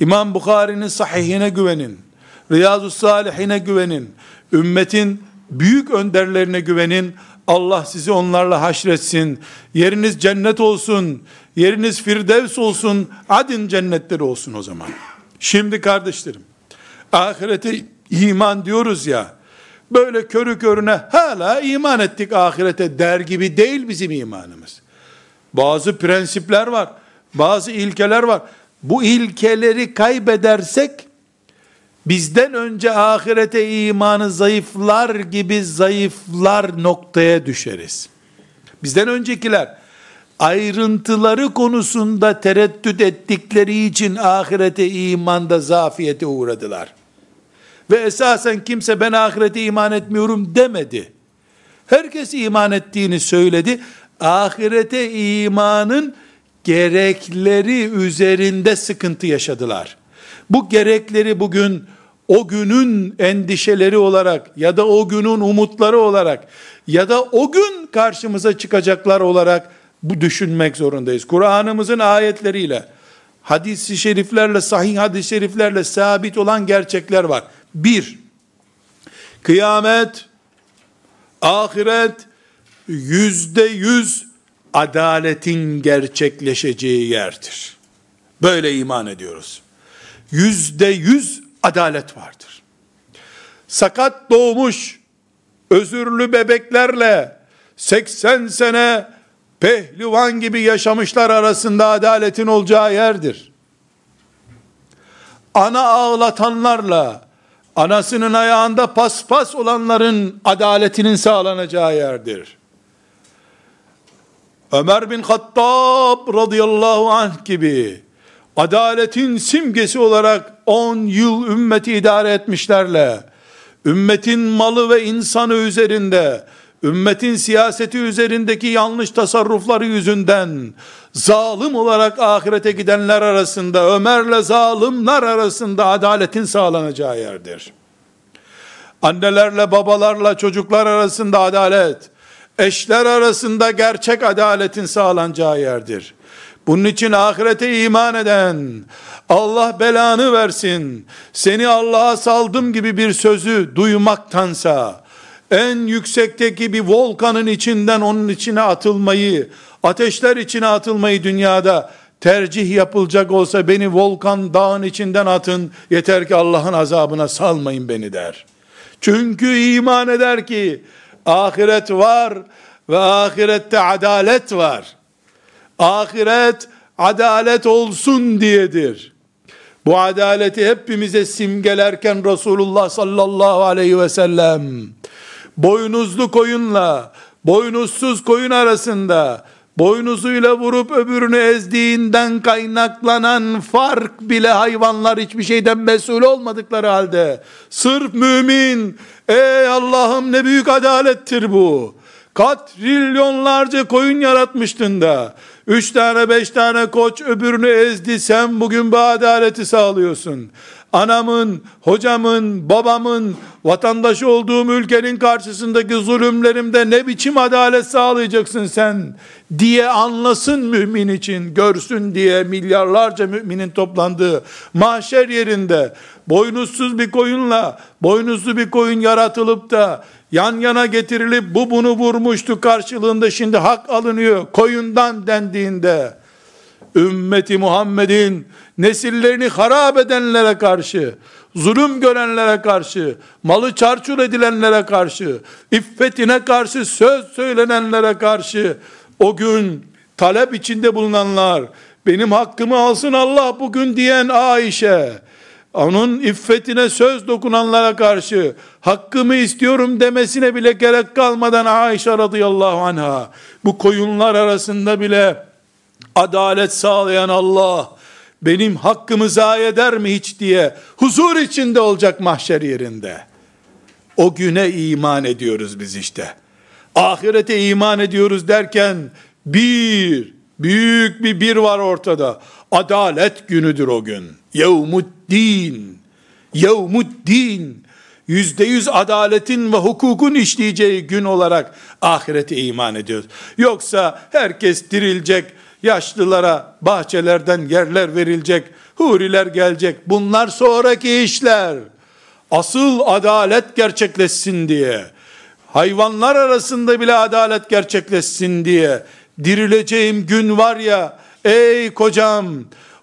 İmam Bukhari'nin sahihine güvenin. Riyazu Salihine güvenin. Ümmetin büyük önderlerine güvenin. Allah sizi onlarla haşretsin. Yeriniz cennet olsun. Yeriniz firdevs olsun. Adin cennetleri olsun o zaman. Şimdi kardeşlerim, ahirete iman diyoruz ya, böyle körü körüne hala iman ettik ahirete der gibi değil bizim imanımız. Bazı prensipler var, bazı ilkeler var. Bu ilkeleri kaybedersek, bizden önce ahirete imanı zayıflar gibi zayıflar noktaya düşeriz. Bizden öncekiler, ayrıntıları konusunda tereddüt ettikleri için ahirete imanda zafiyete uğradılar. Ve esasen kimse ben ahirete iman etmiyorum demedi. Herkes iman ettiğini söyledi. Ahirete imanın gerekleri üzerinde sıkıntı yaşadılar. Bu gerekleri bugün o günün endişeleri olarak ya da o günün umutları olarak ya da o gün karşımıza çıkacaklar olarak bu düşünmek zorundayız. Kur'an'ımızın ayetleriyle, hadis-i şeriflerle, sahih hadis-i şeriflerle sabit olan gerçekler var. Bir, kıyamet, ahiret, yüzde yüz adaletin gerçekleşeceği yerdir. Böyle iman ediyoruz. Yüzde yüz adalet vardır. Sakat doğmuş, özürlü bebeklerle 80 sene pehlivan gibi yaşamışlar arasında adaletin olacağı yerdir. Ana ağlatanlarla anasının ayağında paspas olanların adaletinin sağlanacağı yerdir. Ömer bin Hattab radıyallahu anh gibi adaletin simgesi olarak 10 yıl ümmeti idare etmişlerle, ümmetin malı ve insanı üzerinde, ümmetin siyaseti üzerindeki yanlış tasarrufları yüzünden, zalim olarak ahirete gidenler arasında, Ömer'le zalimler arasında adaletin sağlanacağı yerdir. Annelerle babalarla çocuklar arasında adalet, eşler arasında gerçek adaletin sağlanacağı yerdir. Bunun için ahirete iman eden, Allah belanı versin, seni Allah'a saldım gibi bir sözü duymaktansa, en yüksekteki bir volkanın içinden onun içine atılmayı, ateşler içine atılmayı dünyada tercih yapılacak olsa beni volkan dağın içinden atın, yeter ki Allah'ın azabına salmayın beni der. Çünkü iman eder ki ahiret var ve ahirette adalet var. Ahiret adalet olsun diyedir. Bu adaleti hepimize simgelerken Resulullah sallallahu aleyhi ve sellem boynuzlu koyunla boynuzsuz koyun arasında boynuzuyla vurup öbürünü ezdiğinden kaynaklanan fark bile hayvanlar hiçbir şeyden mesul olmadıkları halde sırf mümin ey Allah'ım ne büyük adalettir bu. Kat trilyonlarca koyun yaratmıştın da üç tane beş tane koç öbürünü ezdi sen bugün bu adaleti sağlıyorsun anamın, hocamın, babamın, vatandaşı olduğum ülkenin karşısındaki zulümlerimde ne biçim adalet sağlayacaksın sen diye anlasın mümin için, görsün diye milyarlarca müminin toplandığı mahşer yerinde boynuzsuz bir koyunla boynuzlu bir koyun yaratılıp da yan yana getirilip bu bunu vurmuştu karşılığında şimdi hak alınıyor koyundan dendiğinde. Ümmeti Muhammed'in nesillerini harap edenlere karşı, zulüm görenlere karşı, malı çarçur edilenlere karşı, iffetine karşı söz söylenenlere karşı, o gün talep içinde bulunanlar, benim hakkımı alsın Allah bugün diyen Ayşe, onun iffetine söz dokunanlara karşı hakkımı istiyorum demesine bile gerek kalmadan Ayşe radıyallahu anha bu koyunlar arasında bile adalet sağlayan Allah benim hakkımı zayi eder mi hiç diye huzur içinde olacak mahşer yerinde. O güne iman ediyoruz biz işte. Ahirete iman ediyoruz derken bir, büyük bir bir var ortada. Adalet günüdür o gün. Yevmuddin. Yevmuddin. Yüzde yüz adaletin ve hukukun işleyeceği gün olarak ahirete iman ediyoruz. Yoksa herkes dirilecek, Yaşlılara bahçelerden yerler verilecek, huriler gelecek. Bunlar sonraki işler. Asıl adalet gerçekleşsin diye, hayvanlar arasında bile adalet gerçekleşsin diye dirileceğim gün var ya, ey kocam,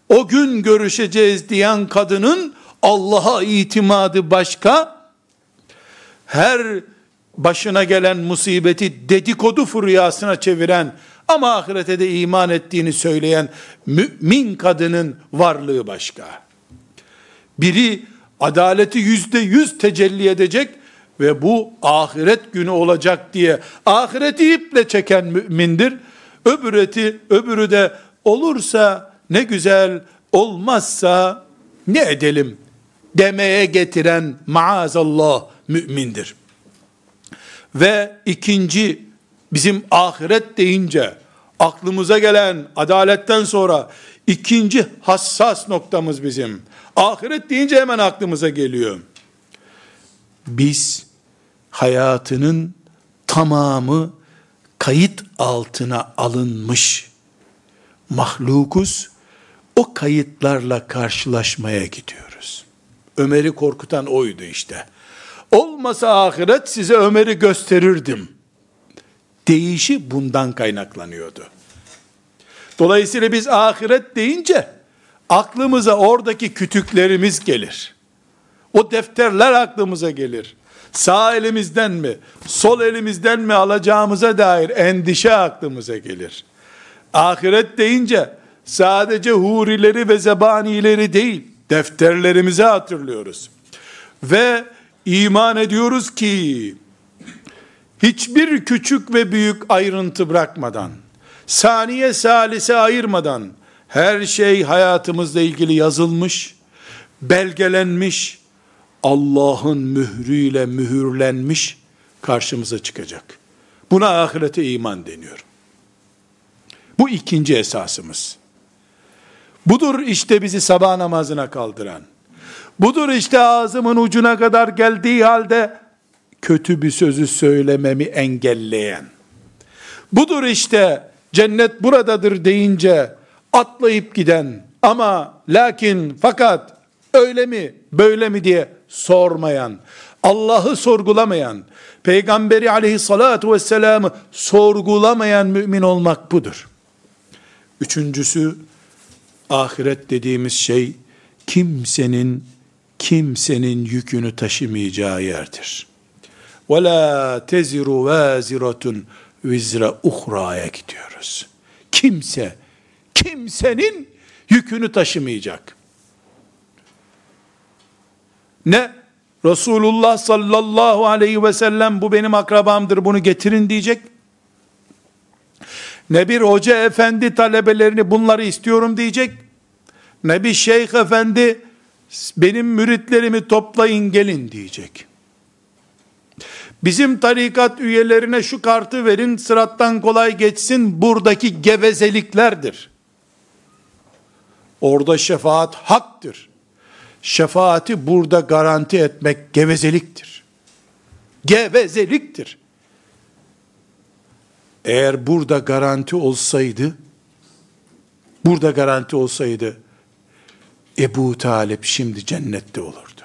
o gün görüşeceğiz diyen kadının Allah'a itimadı başka, her başına gelen musibeti dedikodu furyasına çeviren ama ahirete de iman ettiğini söyleyen mümin kadının varlığı başka. Biri adaleti yüzde yüz tecelli edecek ve bu ahiret günü olacak diye ahireti iple çeken mümindir. Öbüreti, öbürü de olursa ne güzel, olmazsa ne edelim demeye getiren maazallah mümindir. Ve ikinci bizim ahiret deyince aklımıza gelen adaletten sonra ikinci hassas noktamız bizim. Ahiret deyince hemen aklımıza geliyor. Biz hayatının tamamı kayıt altına alınmış mahlukuz. O kayıtlarla karşılaşmaya gidiyoruz. Ömer'i korkutan oydu işte. Olmasa ahiret size Ömer'i gösterirdim deyişi bundan kaynaklanıyordu. Dolayısıyla biz ahiret deyince aklımıza oradaki kütüklerimiz gelir. O defterler aklımıza gelir. Sağ elimizden mi, sol elimizden mi alacağımıza dair endişe aklımıza gelir. Ahiret deyince sadece hurileri ve zebanileri değil, defterlerimizi hatırlıyoruz. Ve iman ediyoruz ki hiçbir küçük ve büyük ayrıntı bırakmadan, saniye salise ayırmadan, Her şey hayatımızla ilgili yazılmış, belgelenmiş, Allah'ın mührüyle mühürlenmiş karşımıza çıkacak. Buna ahirete iman deniyor. Bu ikinci esasımız. Budur işte bizi sabah namazına kaldıran. Budur işte ağzımın ucuna kadar geldiği halde kötü bir sözü söylememi engelleyen. Budur işte cennet buradadır deyince atlayıp giden ama lakin fakat öyle mi böyle mi diye sormayan, Allah'ı sorgulamayan, Peygamberi aleyhissalatu vesselam'ı sorgulamayan mümin olmak budur. Üçüncüsü, ahiret dediğimiz şey, kimsenin, kimsenin yükünü taşımayacağı yerdir. Ve la teziru vaziratun vizre uhraya gidiyoruz. Kimse, kimsenin yükünü taşımayacak. Ne Resulullah sallallahu aleyhi ve sellem bu benim akrabamdır bunu getirin diyecek. Ne bir hoca efendi talebelerini bunları istiyorum diyecek. Ne bir şeyh efendi benim müritlerimi toplayın gelin diyecek. Bizim tarikat üyelerine şu kartı verin sırattan kolay geçsin buradaki gevezeliklerdir. Orada şefaat haktır. Şefaati burada garanti etmek gevezeliktir. Gevezeliktir. Eğer burada garanti olsaydı, burada garanti olsaydı, Ebu Talip şimdi cennette olurdu.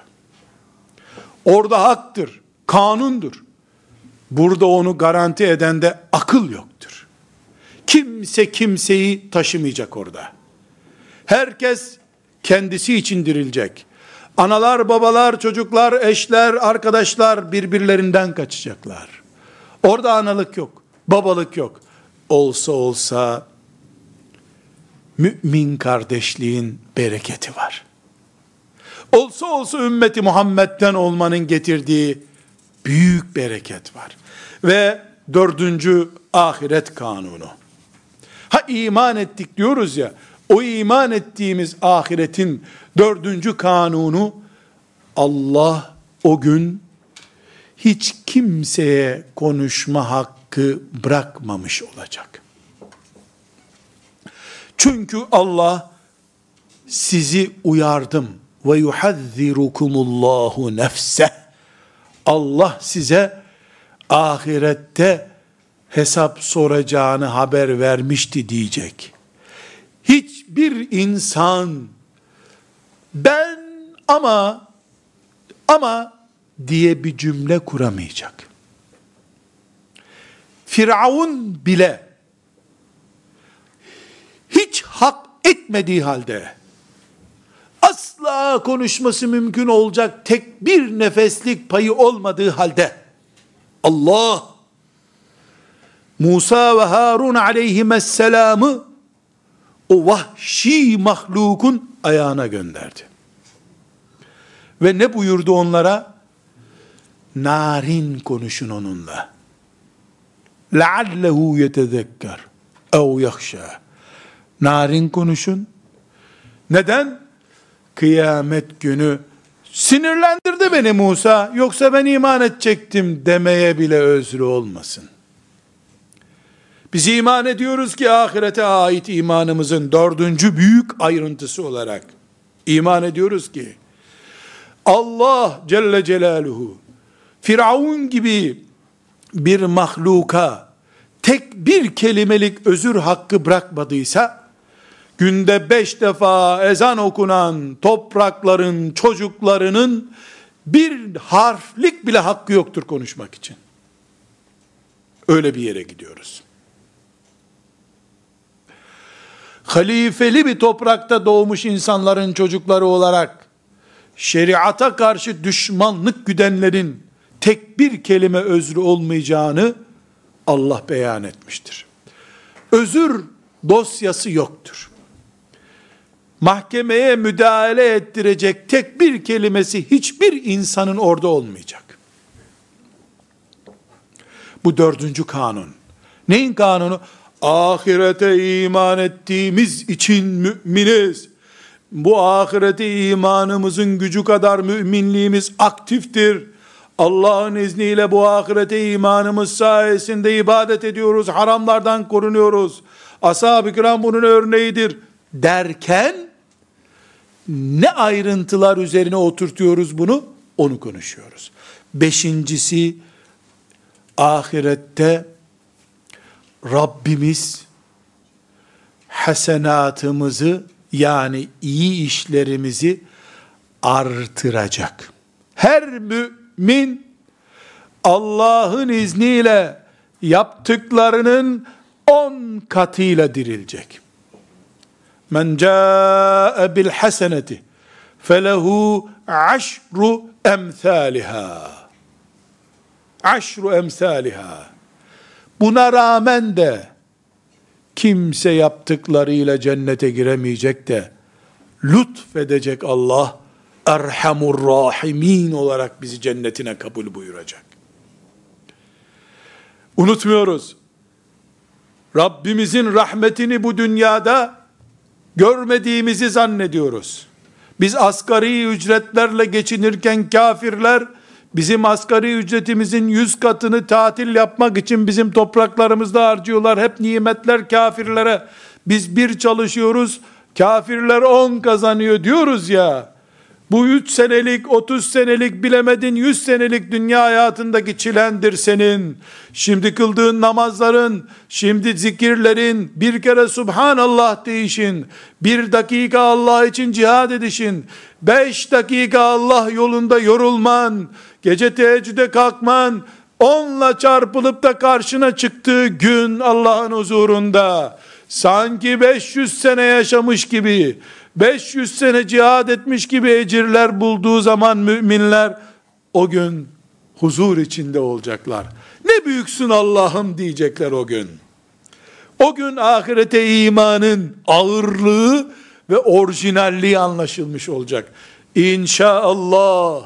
Orada haktır, kanundur. Burada onu garanti eden de akıl yoktur. Kimse kimseyi taşımayacak orada. Herkes kendisi için dirilecek. Analar, babalar, çocuklar, eşler, arkadaşlar birbirlerinden kaçacaklar. Orada analık yok, babalık yok. Olsa olsa mümin kardeşliğin bereketi var. Olsa olsa ümmeti Muhammed'den olmanın getirdiği büyük bereket var. Ve dördüncü ahiret kanunu. Ha iman ettik diyoruz ya, o iman ettiğimiz ahiretin dördüncü kanunu, Allah o gün hiç kimseye konuşma hakkı bırakmamış olacak. Çünkü Allah sizi uyardım ve yuhazzirukumullahu nefse. Allah size ahirette hesap soracağını haber vermişti diyecek. Hiçbir insan ben ama ama diye bir cümle kuramayacak. Firavun bile hiç hak etmediği halde asla konuşması mümkün olacak tek bir nefeslik payı olmadığı halde Allah Musa ve Harun aleyhisselamı o vahşi mahlukun ayağına gönderdi. Ve ne buyurdu onlara? Narin konuşun onunla. لَعَلَّهُ يَتَذَكَّرْ اَوْ يَخْشَى Narin konuşun. Neden? Kıyamet günü sinirlendirdi beni Musa, yoksa ben iman edecektim demeye bile özrü olmasın. Biz iman ediyoruz ki ahirete ait imanımızın dördüncü büyük ayrıntısı olarak iman ediyoruz ki Allah Celle Celaluhu Firavun gibi bir mahluka tek bir kelimelik özür hakkı bırakmadıysa günde beş defa ezan okunan toprakların çocuklarının bir harflik bile hakkı yoktur konuşmak için. Öyle bir yere gidiyoruz. Halifeli bir toprakta doğmuş insanların çocukları olarak şeriata karşı düşmanlık güdenlerin tek bir kelime özrü olmayacağını Allah beyan etmiştir. Özür dosyası yoktur. Mahkemeye müdahale ettirecek tek bir kelimesi hiçbir insanın orada olmayacak. Bu dördüncü kanun. Neyin kanunu? ahirete iman ettiğimiz için müminiz. Bu ahirete imanımızın gücü kadar müminliğimiz aktiftir. Allah'ın izniyle bu ahirete imanımız sayesinde ibadet ediyoruz, haramlardan korunuyoruz. Ashab-ı kiram bunun örneğidir derken, ne ayrıntılar üzerine oturtuyoruz bunu? Onu konuşuyoruz. Beşincisi, ahirette Rabbimiz hasenatımızı yani iyi işlerimizi artıracak. Her mümin Allah'ın izniyle yaptıklarının on katıyla dirilecek. Men ca'e bil haseneti felehu aşru emthaliha. Aşru emthaliha. Buna rağmen de kimse yaptıklarıyla cennete giremeyecek de lütfedecek Allah Erhamur Rahimin olarak bizi cennetine kabul buyuracak. Unutmuyoruz. Rabbimizin rahmetini bu dünyada görmediğimizi zannediyoruz. Biz asgari ücretlerle geçinirken kafirler bizim asgari ücretimizin yüz katını tatil yapmak için bizim topraklarımızda harcıyorlar. Hep nimetler kafirlere. Biz bir çalışıyoruz, kafirler on kazanıyor diyoruz ya. Bu üç senelik, otuz senelik, bilemedin yüz senelik dünya hayatındaki çilendir senin. Şimdi kıldığın namazların, şimdi zikirlerin, bir kere Subhanallah deyişin, bir dakika Allah için cihad edişin, beş dakika Allah yolunda yorulman, gece teheccüde kalkman, onla çarpılıp da karşına çıktığı gün Allah'ın huzurunda, sanki 500 sene yaşamış gibi, 500 sene cihad etmiş gibi ecirler bulduğu zaman müminler, o gün huzur içinde olacaklar. Ne büyüksün Allah'ım diyecekler o gün. O gün ahirete imanın ağırlığı ve orijinalliği anlaşılmış olacak. İnşallah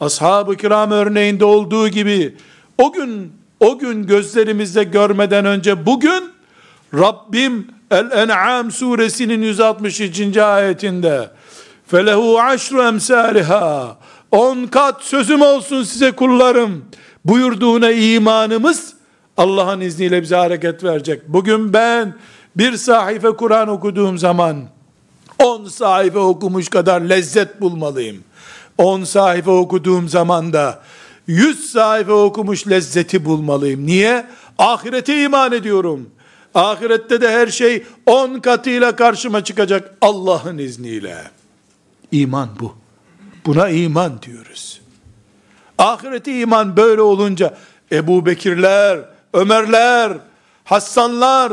ashab-ı kiram örneğinde olduğu gibi o gün o gün gözlerimizde görmeden önce bugün Rabbim El-En'am suresinin 162. ayetinde felehu aşru emsaliha on kat sözüm olsun size kullarım buyurduğuna imanımız Allah'ın izniyle bize hareket verecek. Bugün ben bir sahife Kur'an okuduğum zaman 10 sayfa okumuş kadar lezzet bulmalıyım. 10 sayfa okuduğum zaman da 100 sayfa okumuş lezzeti bulmalıyım. Niye? Ahirete iman ediyorum. Ahirette de her şey 10 katıyla karşıma çıkacak Allah'ın izniyle. İman bu. Buna iman diyoruz. Ahirete iman böyle olunca Ebu Bekirler, Ömerler, Hassanlar,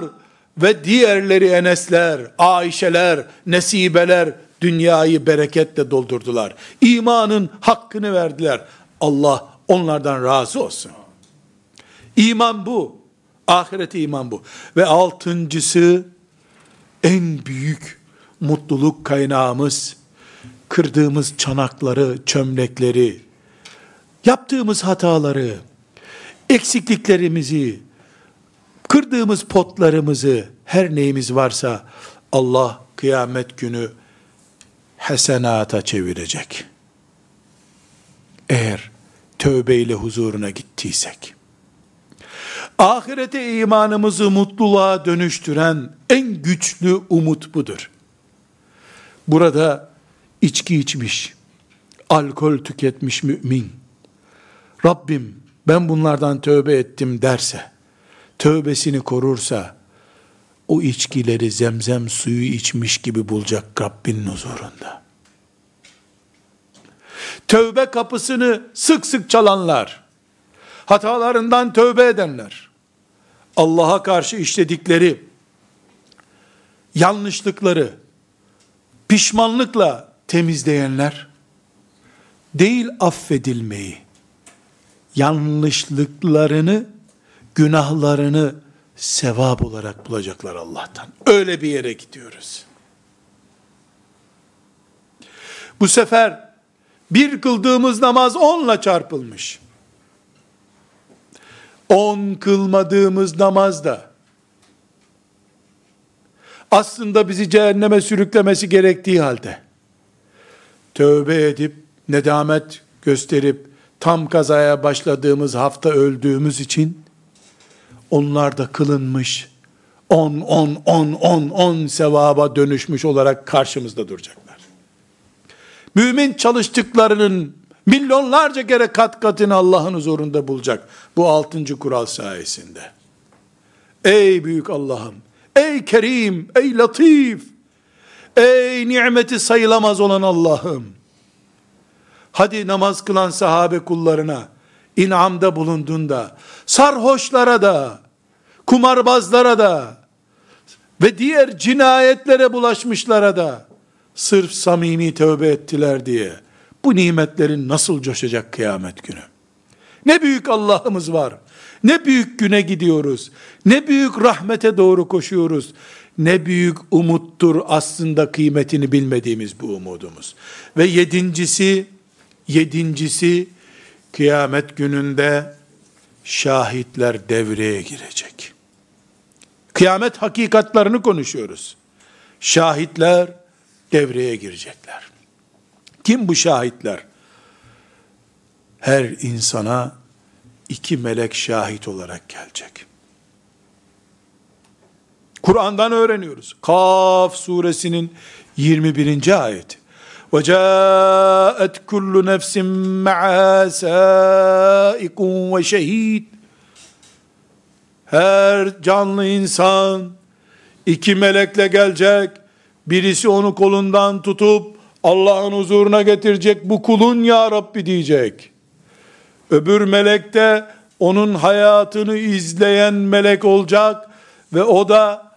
ve diğerleri Enesler, Ayşeler, Nesibeler dünyayı bereketle doldurdular. İmanın hakkını verdiler. Allah onlardan razı olsun. İman bu. Ahirete iman bu. Ve altıncısı en büyük mutluluk kaynağımız kırdığımız çanakları, çömlekleri, yaptığımız hataları, eksikliklerimizi, Kırdığımız potlarımızı, her neyimiz varsa Allah kıyamet günü hasenata çevirecek. Eğer tövbeyle huzuruna gittiysek. Ahirete imanımızı mutluluğa dönüştüren en güçlü umut budur. Burada içki içmiş, alkol tüketmiş mümin, Rabbim ben bunlardan tövbe ettim derse, tövbesini korursa, o içkileri zemzem suyu içmiş gibi bulacak Rabbinin huzurunda. Tövbe kapısını sık sık çalanlar, hatalarından tövbe edenler, Allah'a karşı işledikleri yanlışlıkları pişmanlıkla temizleyenler, değil affedilmeyi, yanlışlıklarını günahlarını sevap olarak bulacaklar Allah'tan. Öyle bir yere gidiyoruz. Bu sefer bir kıldığımız namaz onla çarpılmış. On kılmadığımız namaz da aslında bizi cehenneme sürüklemesi gerektiği halde, tövbe edip, nedamet gösterip, tam kazaya başladığımız hafta öldüğümüz için, onlar da kılınmış, 10, 10, 10, 10, 10 sevaba dönüşmüş olarak karşımızda duracaklar. Mümin çalıştıklarının milyonlarca kere kat katını Allah'ın huzurunda bulacak. Bu altıncı kural sayesinde. Ey büyük Allah'ım, ey Kerim, ey Latif, ey nimeti sayılamaz olan Allah'ım. Hadi namaz kılan sahabe kullarına, inamda bulundun da, sarhoşlara da, kumarbazlara da, ve diğer cinayetlere bulaşmışlara da, sırf samimi tövbe ettiler diye, bu nimetlerin nasıl coşacak kıyamet günü? Ne büyük Allah'ımız var. Ne büyük güne gidiyoruz. Ne büyük rahmete doğru koşuyoruz. Ne büyük umuttur aslında kıymetini bilmediğimiz bu umudumuz. Ve yedincisi, yedincisi, kıyamet gününde şahitler devreye girecek. Kıyamet hakikatlarını konuşuyoruz. Şahitler devreye girecekler. Kim bu şahitler? Her insana iki melek şahit olarak gelecek. Kur'an'dan öğreniyoruz. Kaf suresinin 21. ayeti. وَجَاءَتْ كُلُّ نَفْسٍ مَعَا سَائِقٌ وَشَهِيدٌ Her canlı insan iki melekle gelecek. Birisi onu kolundan tutup Allah'ın huzuruna getirecek bu kulun ya Rabbi diyecek. Öbür melek de onun hayatını izleyen melek olacak ve o da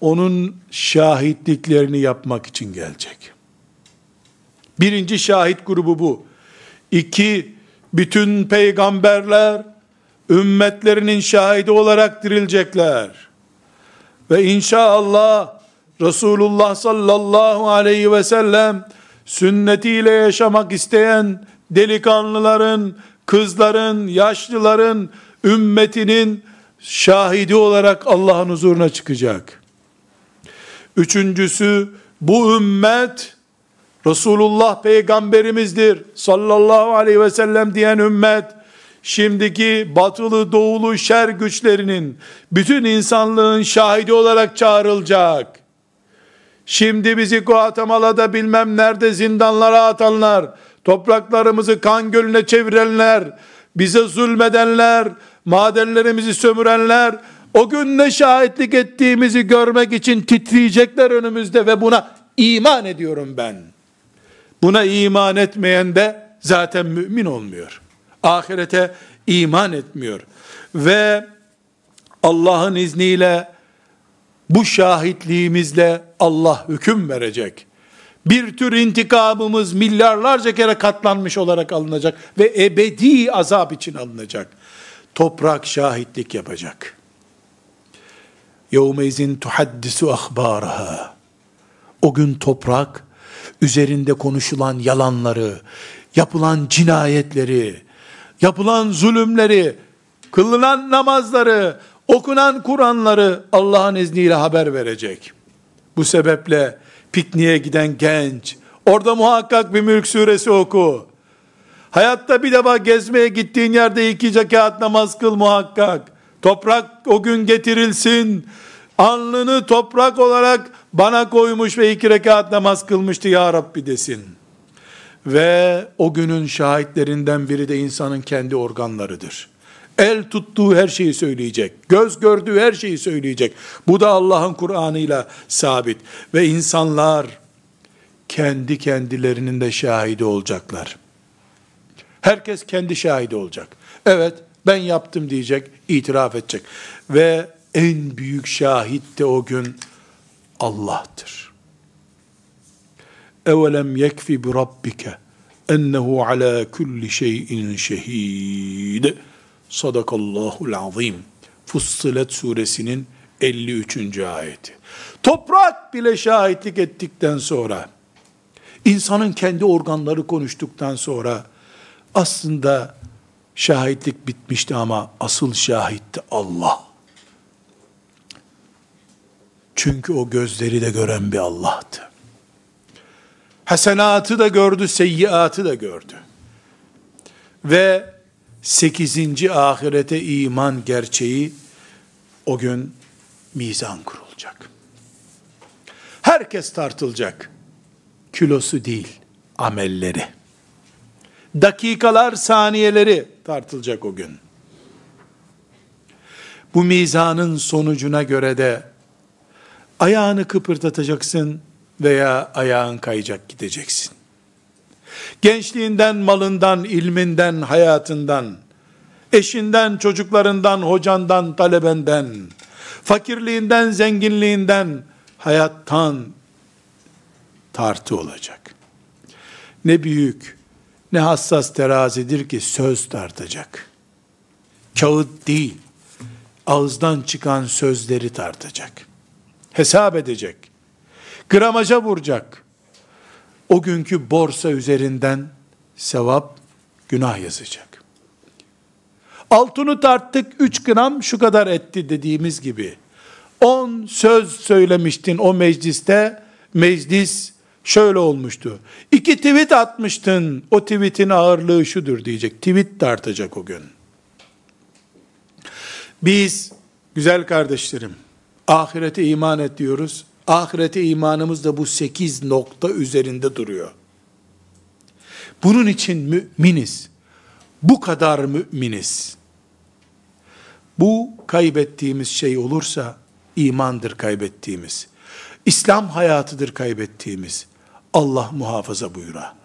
onun şahitliklerini yapmak için gelecek. Birinci şahit grubu bu. İki, bütün peygamberler ümmetlerinin şahidi olarak dirilecekler. Ve inşallah Resulullah sallallahu aleyhi ve sellem sünnetiyle yaşamak isteyen delikanlıların, kızların, yaşlıların, ümmetinin şahidi olarak Allah'ın huzuruna çıkacak. Üçüncüsü, bu ümmet, Resulullah peygamberimizdir sallallahu aleyhi ve sellem diyen ümmet, şimdiki batılı doğulu şer güçlerinin, bütün insanlığın şahidi olarak çağrılacak. Şimdi bizi Guatemala'da bilmem nerede zindanlara atanlar, topraklarımızı kan gölüne çevirenler, bize zulmedenler, madenlerimizi sömürenler, o gün ne şahitlik ettiğimizi görmek için titriyecekler önümüzde ve buna iman ediyorum ben. Buna iman etmeyen de zaten mümin olmuyor. Ahirete iman etmiyor. Ve Allah'ın izniyle bu şahitliğimizle Allah hüküm verecek. Bir tür intikamımız milyarlarca kere katlanmış olarak alınacak ve ebedi azap için alınacak. Toprak şahitlik yapacak. يَوْمَيْزٍ تُحَدِّسُ أَخْبَارَهَا O gün toprak, üzerinde konuşulan yalanları, yapılan cinayetleri, yapılan zulümleri, kılınan namazları, okunan Kur'anları Allah'ın izniyle haber verecek. Bu sebeple pikniğe giden genç, orada muhakkak bir mülk suresi oku. Hayatta bir defa gezmeye gittiğin yerde iki zekat namaz kıl muhakkak. Toprak o gün getirilsin. Alnını toprak olarak bana koymuş ve iki rekat namaz kılmıştı ya Rabbi desin. Ve o günün şahitlerinden biri de insanın kendi organlarıdır. El tuttuğu her şeyi söyleyecek. Göz gördüğü her şeyi söyleyecek. Bu da Allah'ın Kur'an'ıyla sabit. Ve insanlar kendi kendilerinin de şahidi olacaklar. Herkes kendi şahidi olacak. Evet ben yaptım diyecek, itiraf edecek. Ve en büyük şahit de o gün Allah'tır. Evelem yekfi bi rabbike ennehu ala kulli şeyin şehid. Sadakallahul azim. Fussilet suresinin 53. ayeti. Toprak bile şahitlik ettikten sonra, insanın kendi organları konuştuktan sonra, aslında şahitlik bitmişti ama asıl şahitti Allah. Çünkü o gözleri de gören bir Allah'tı. Hasenatı da gördü, seyyiatı da gördü. Ve sekizinci ahirete iman gerçeği o gün mizan kurulacak. Herkes tartılacak. Kilosu değil, amelleri. Dakikalar, saniyeleri tartılacak o gün. Bu mizanın sonucuna göre de ayağını kıpırdatacaksın veya ayağın kayacak gideceksin. Gençliğinden, malından, ilminden, hayatından, eşinden, çocuklarından, hocandan, talebenden, fakirliğinden, zenginliğinden, hayattan tartı olacak. Ne büyük, ne hassas terazidir ki söz tartacak. Kağıt değil, ağızdan çıkan sözleri tartacak. Hesap edecek. Gramaja vuracak. O günkü borsa üzerinden sevap, günah yazacak. Altını tarttık 3 gram şu kadar etti dediğimiz gibi. 10 söz söylemiştin o mecliste, meclis şöyle olmuştu. İki tweet atmıştın, o tweetin ağırlığı şudur diyecek. Tweet tartacak o gün. Biz, güzel kardeşlerim, ahirete iman ediyoruz. Ahirete imanımız da bu sekiz nokta üzerinde duruyor. Bunun için müminiz. Bu kadar müminiz. Bu kaybettiğimiz şey olursa imandır kaybettiğimiz. İslam hayatıdır kaybettiğimiz. Allah muhafaza buyura.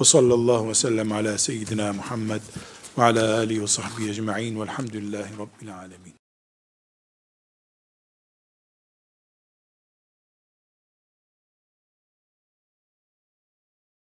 Ve sallallahu ve sellem ala seyyidina Muhammed ve ala alihi ve sahbihi ecma'in velhamdülillahi rabbil alemin.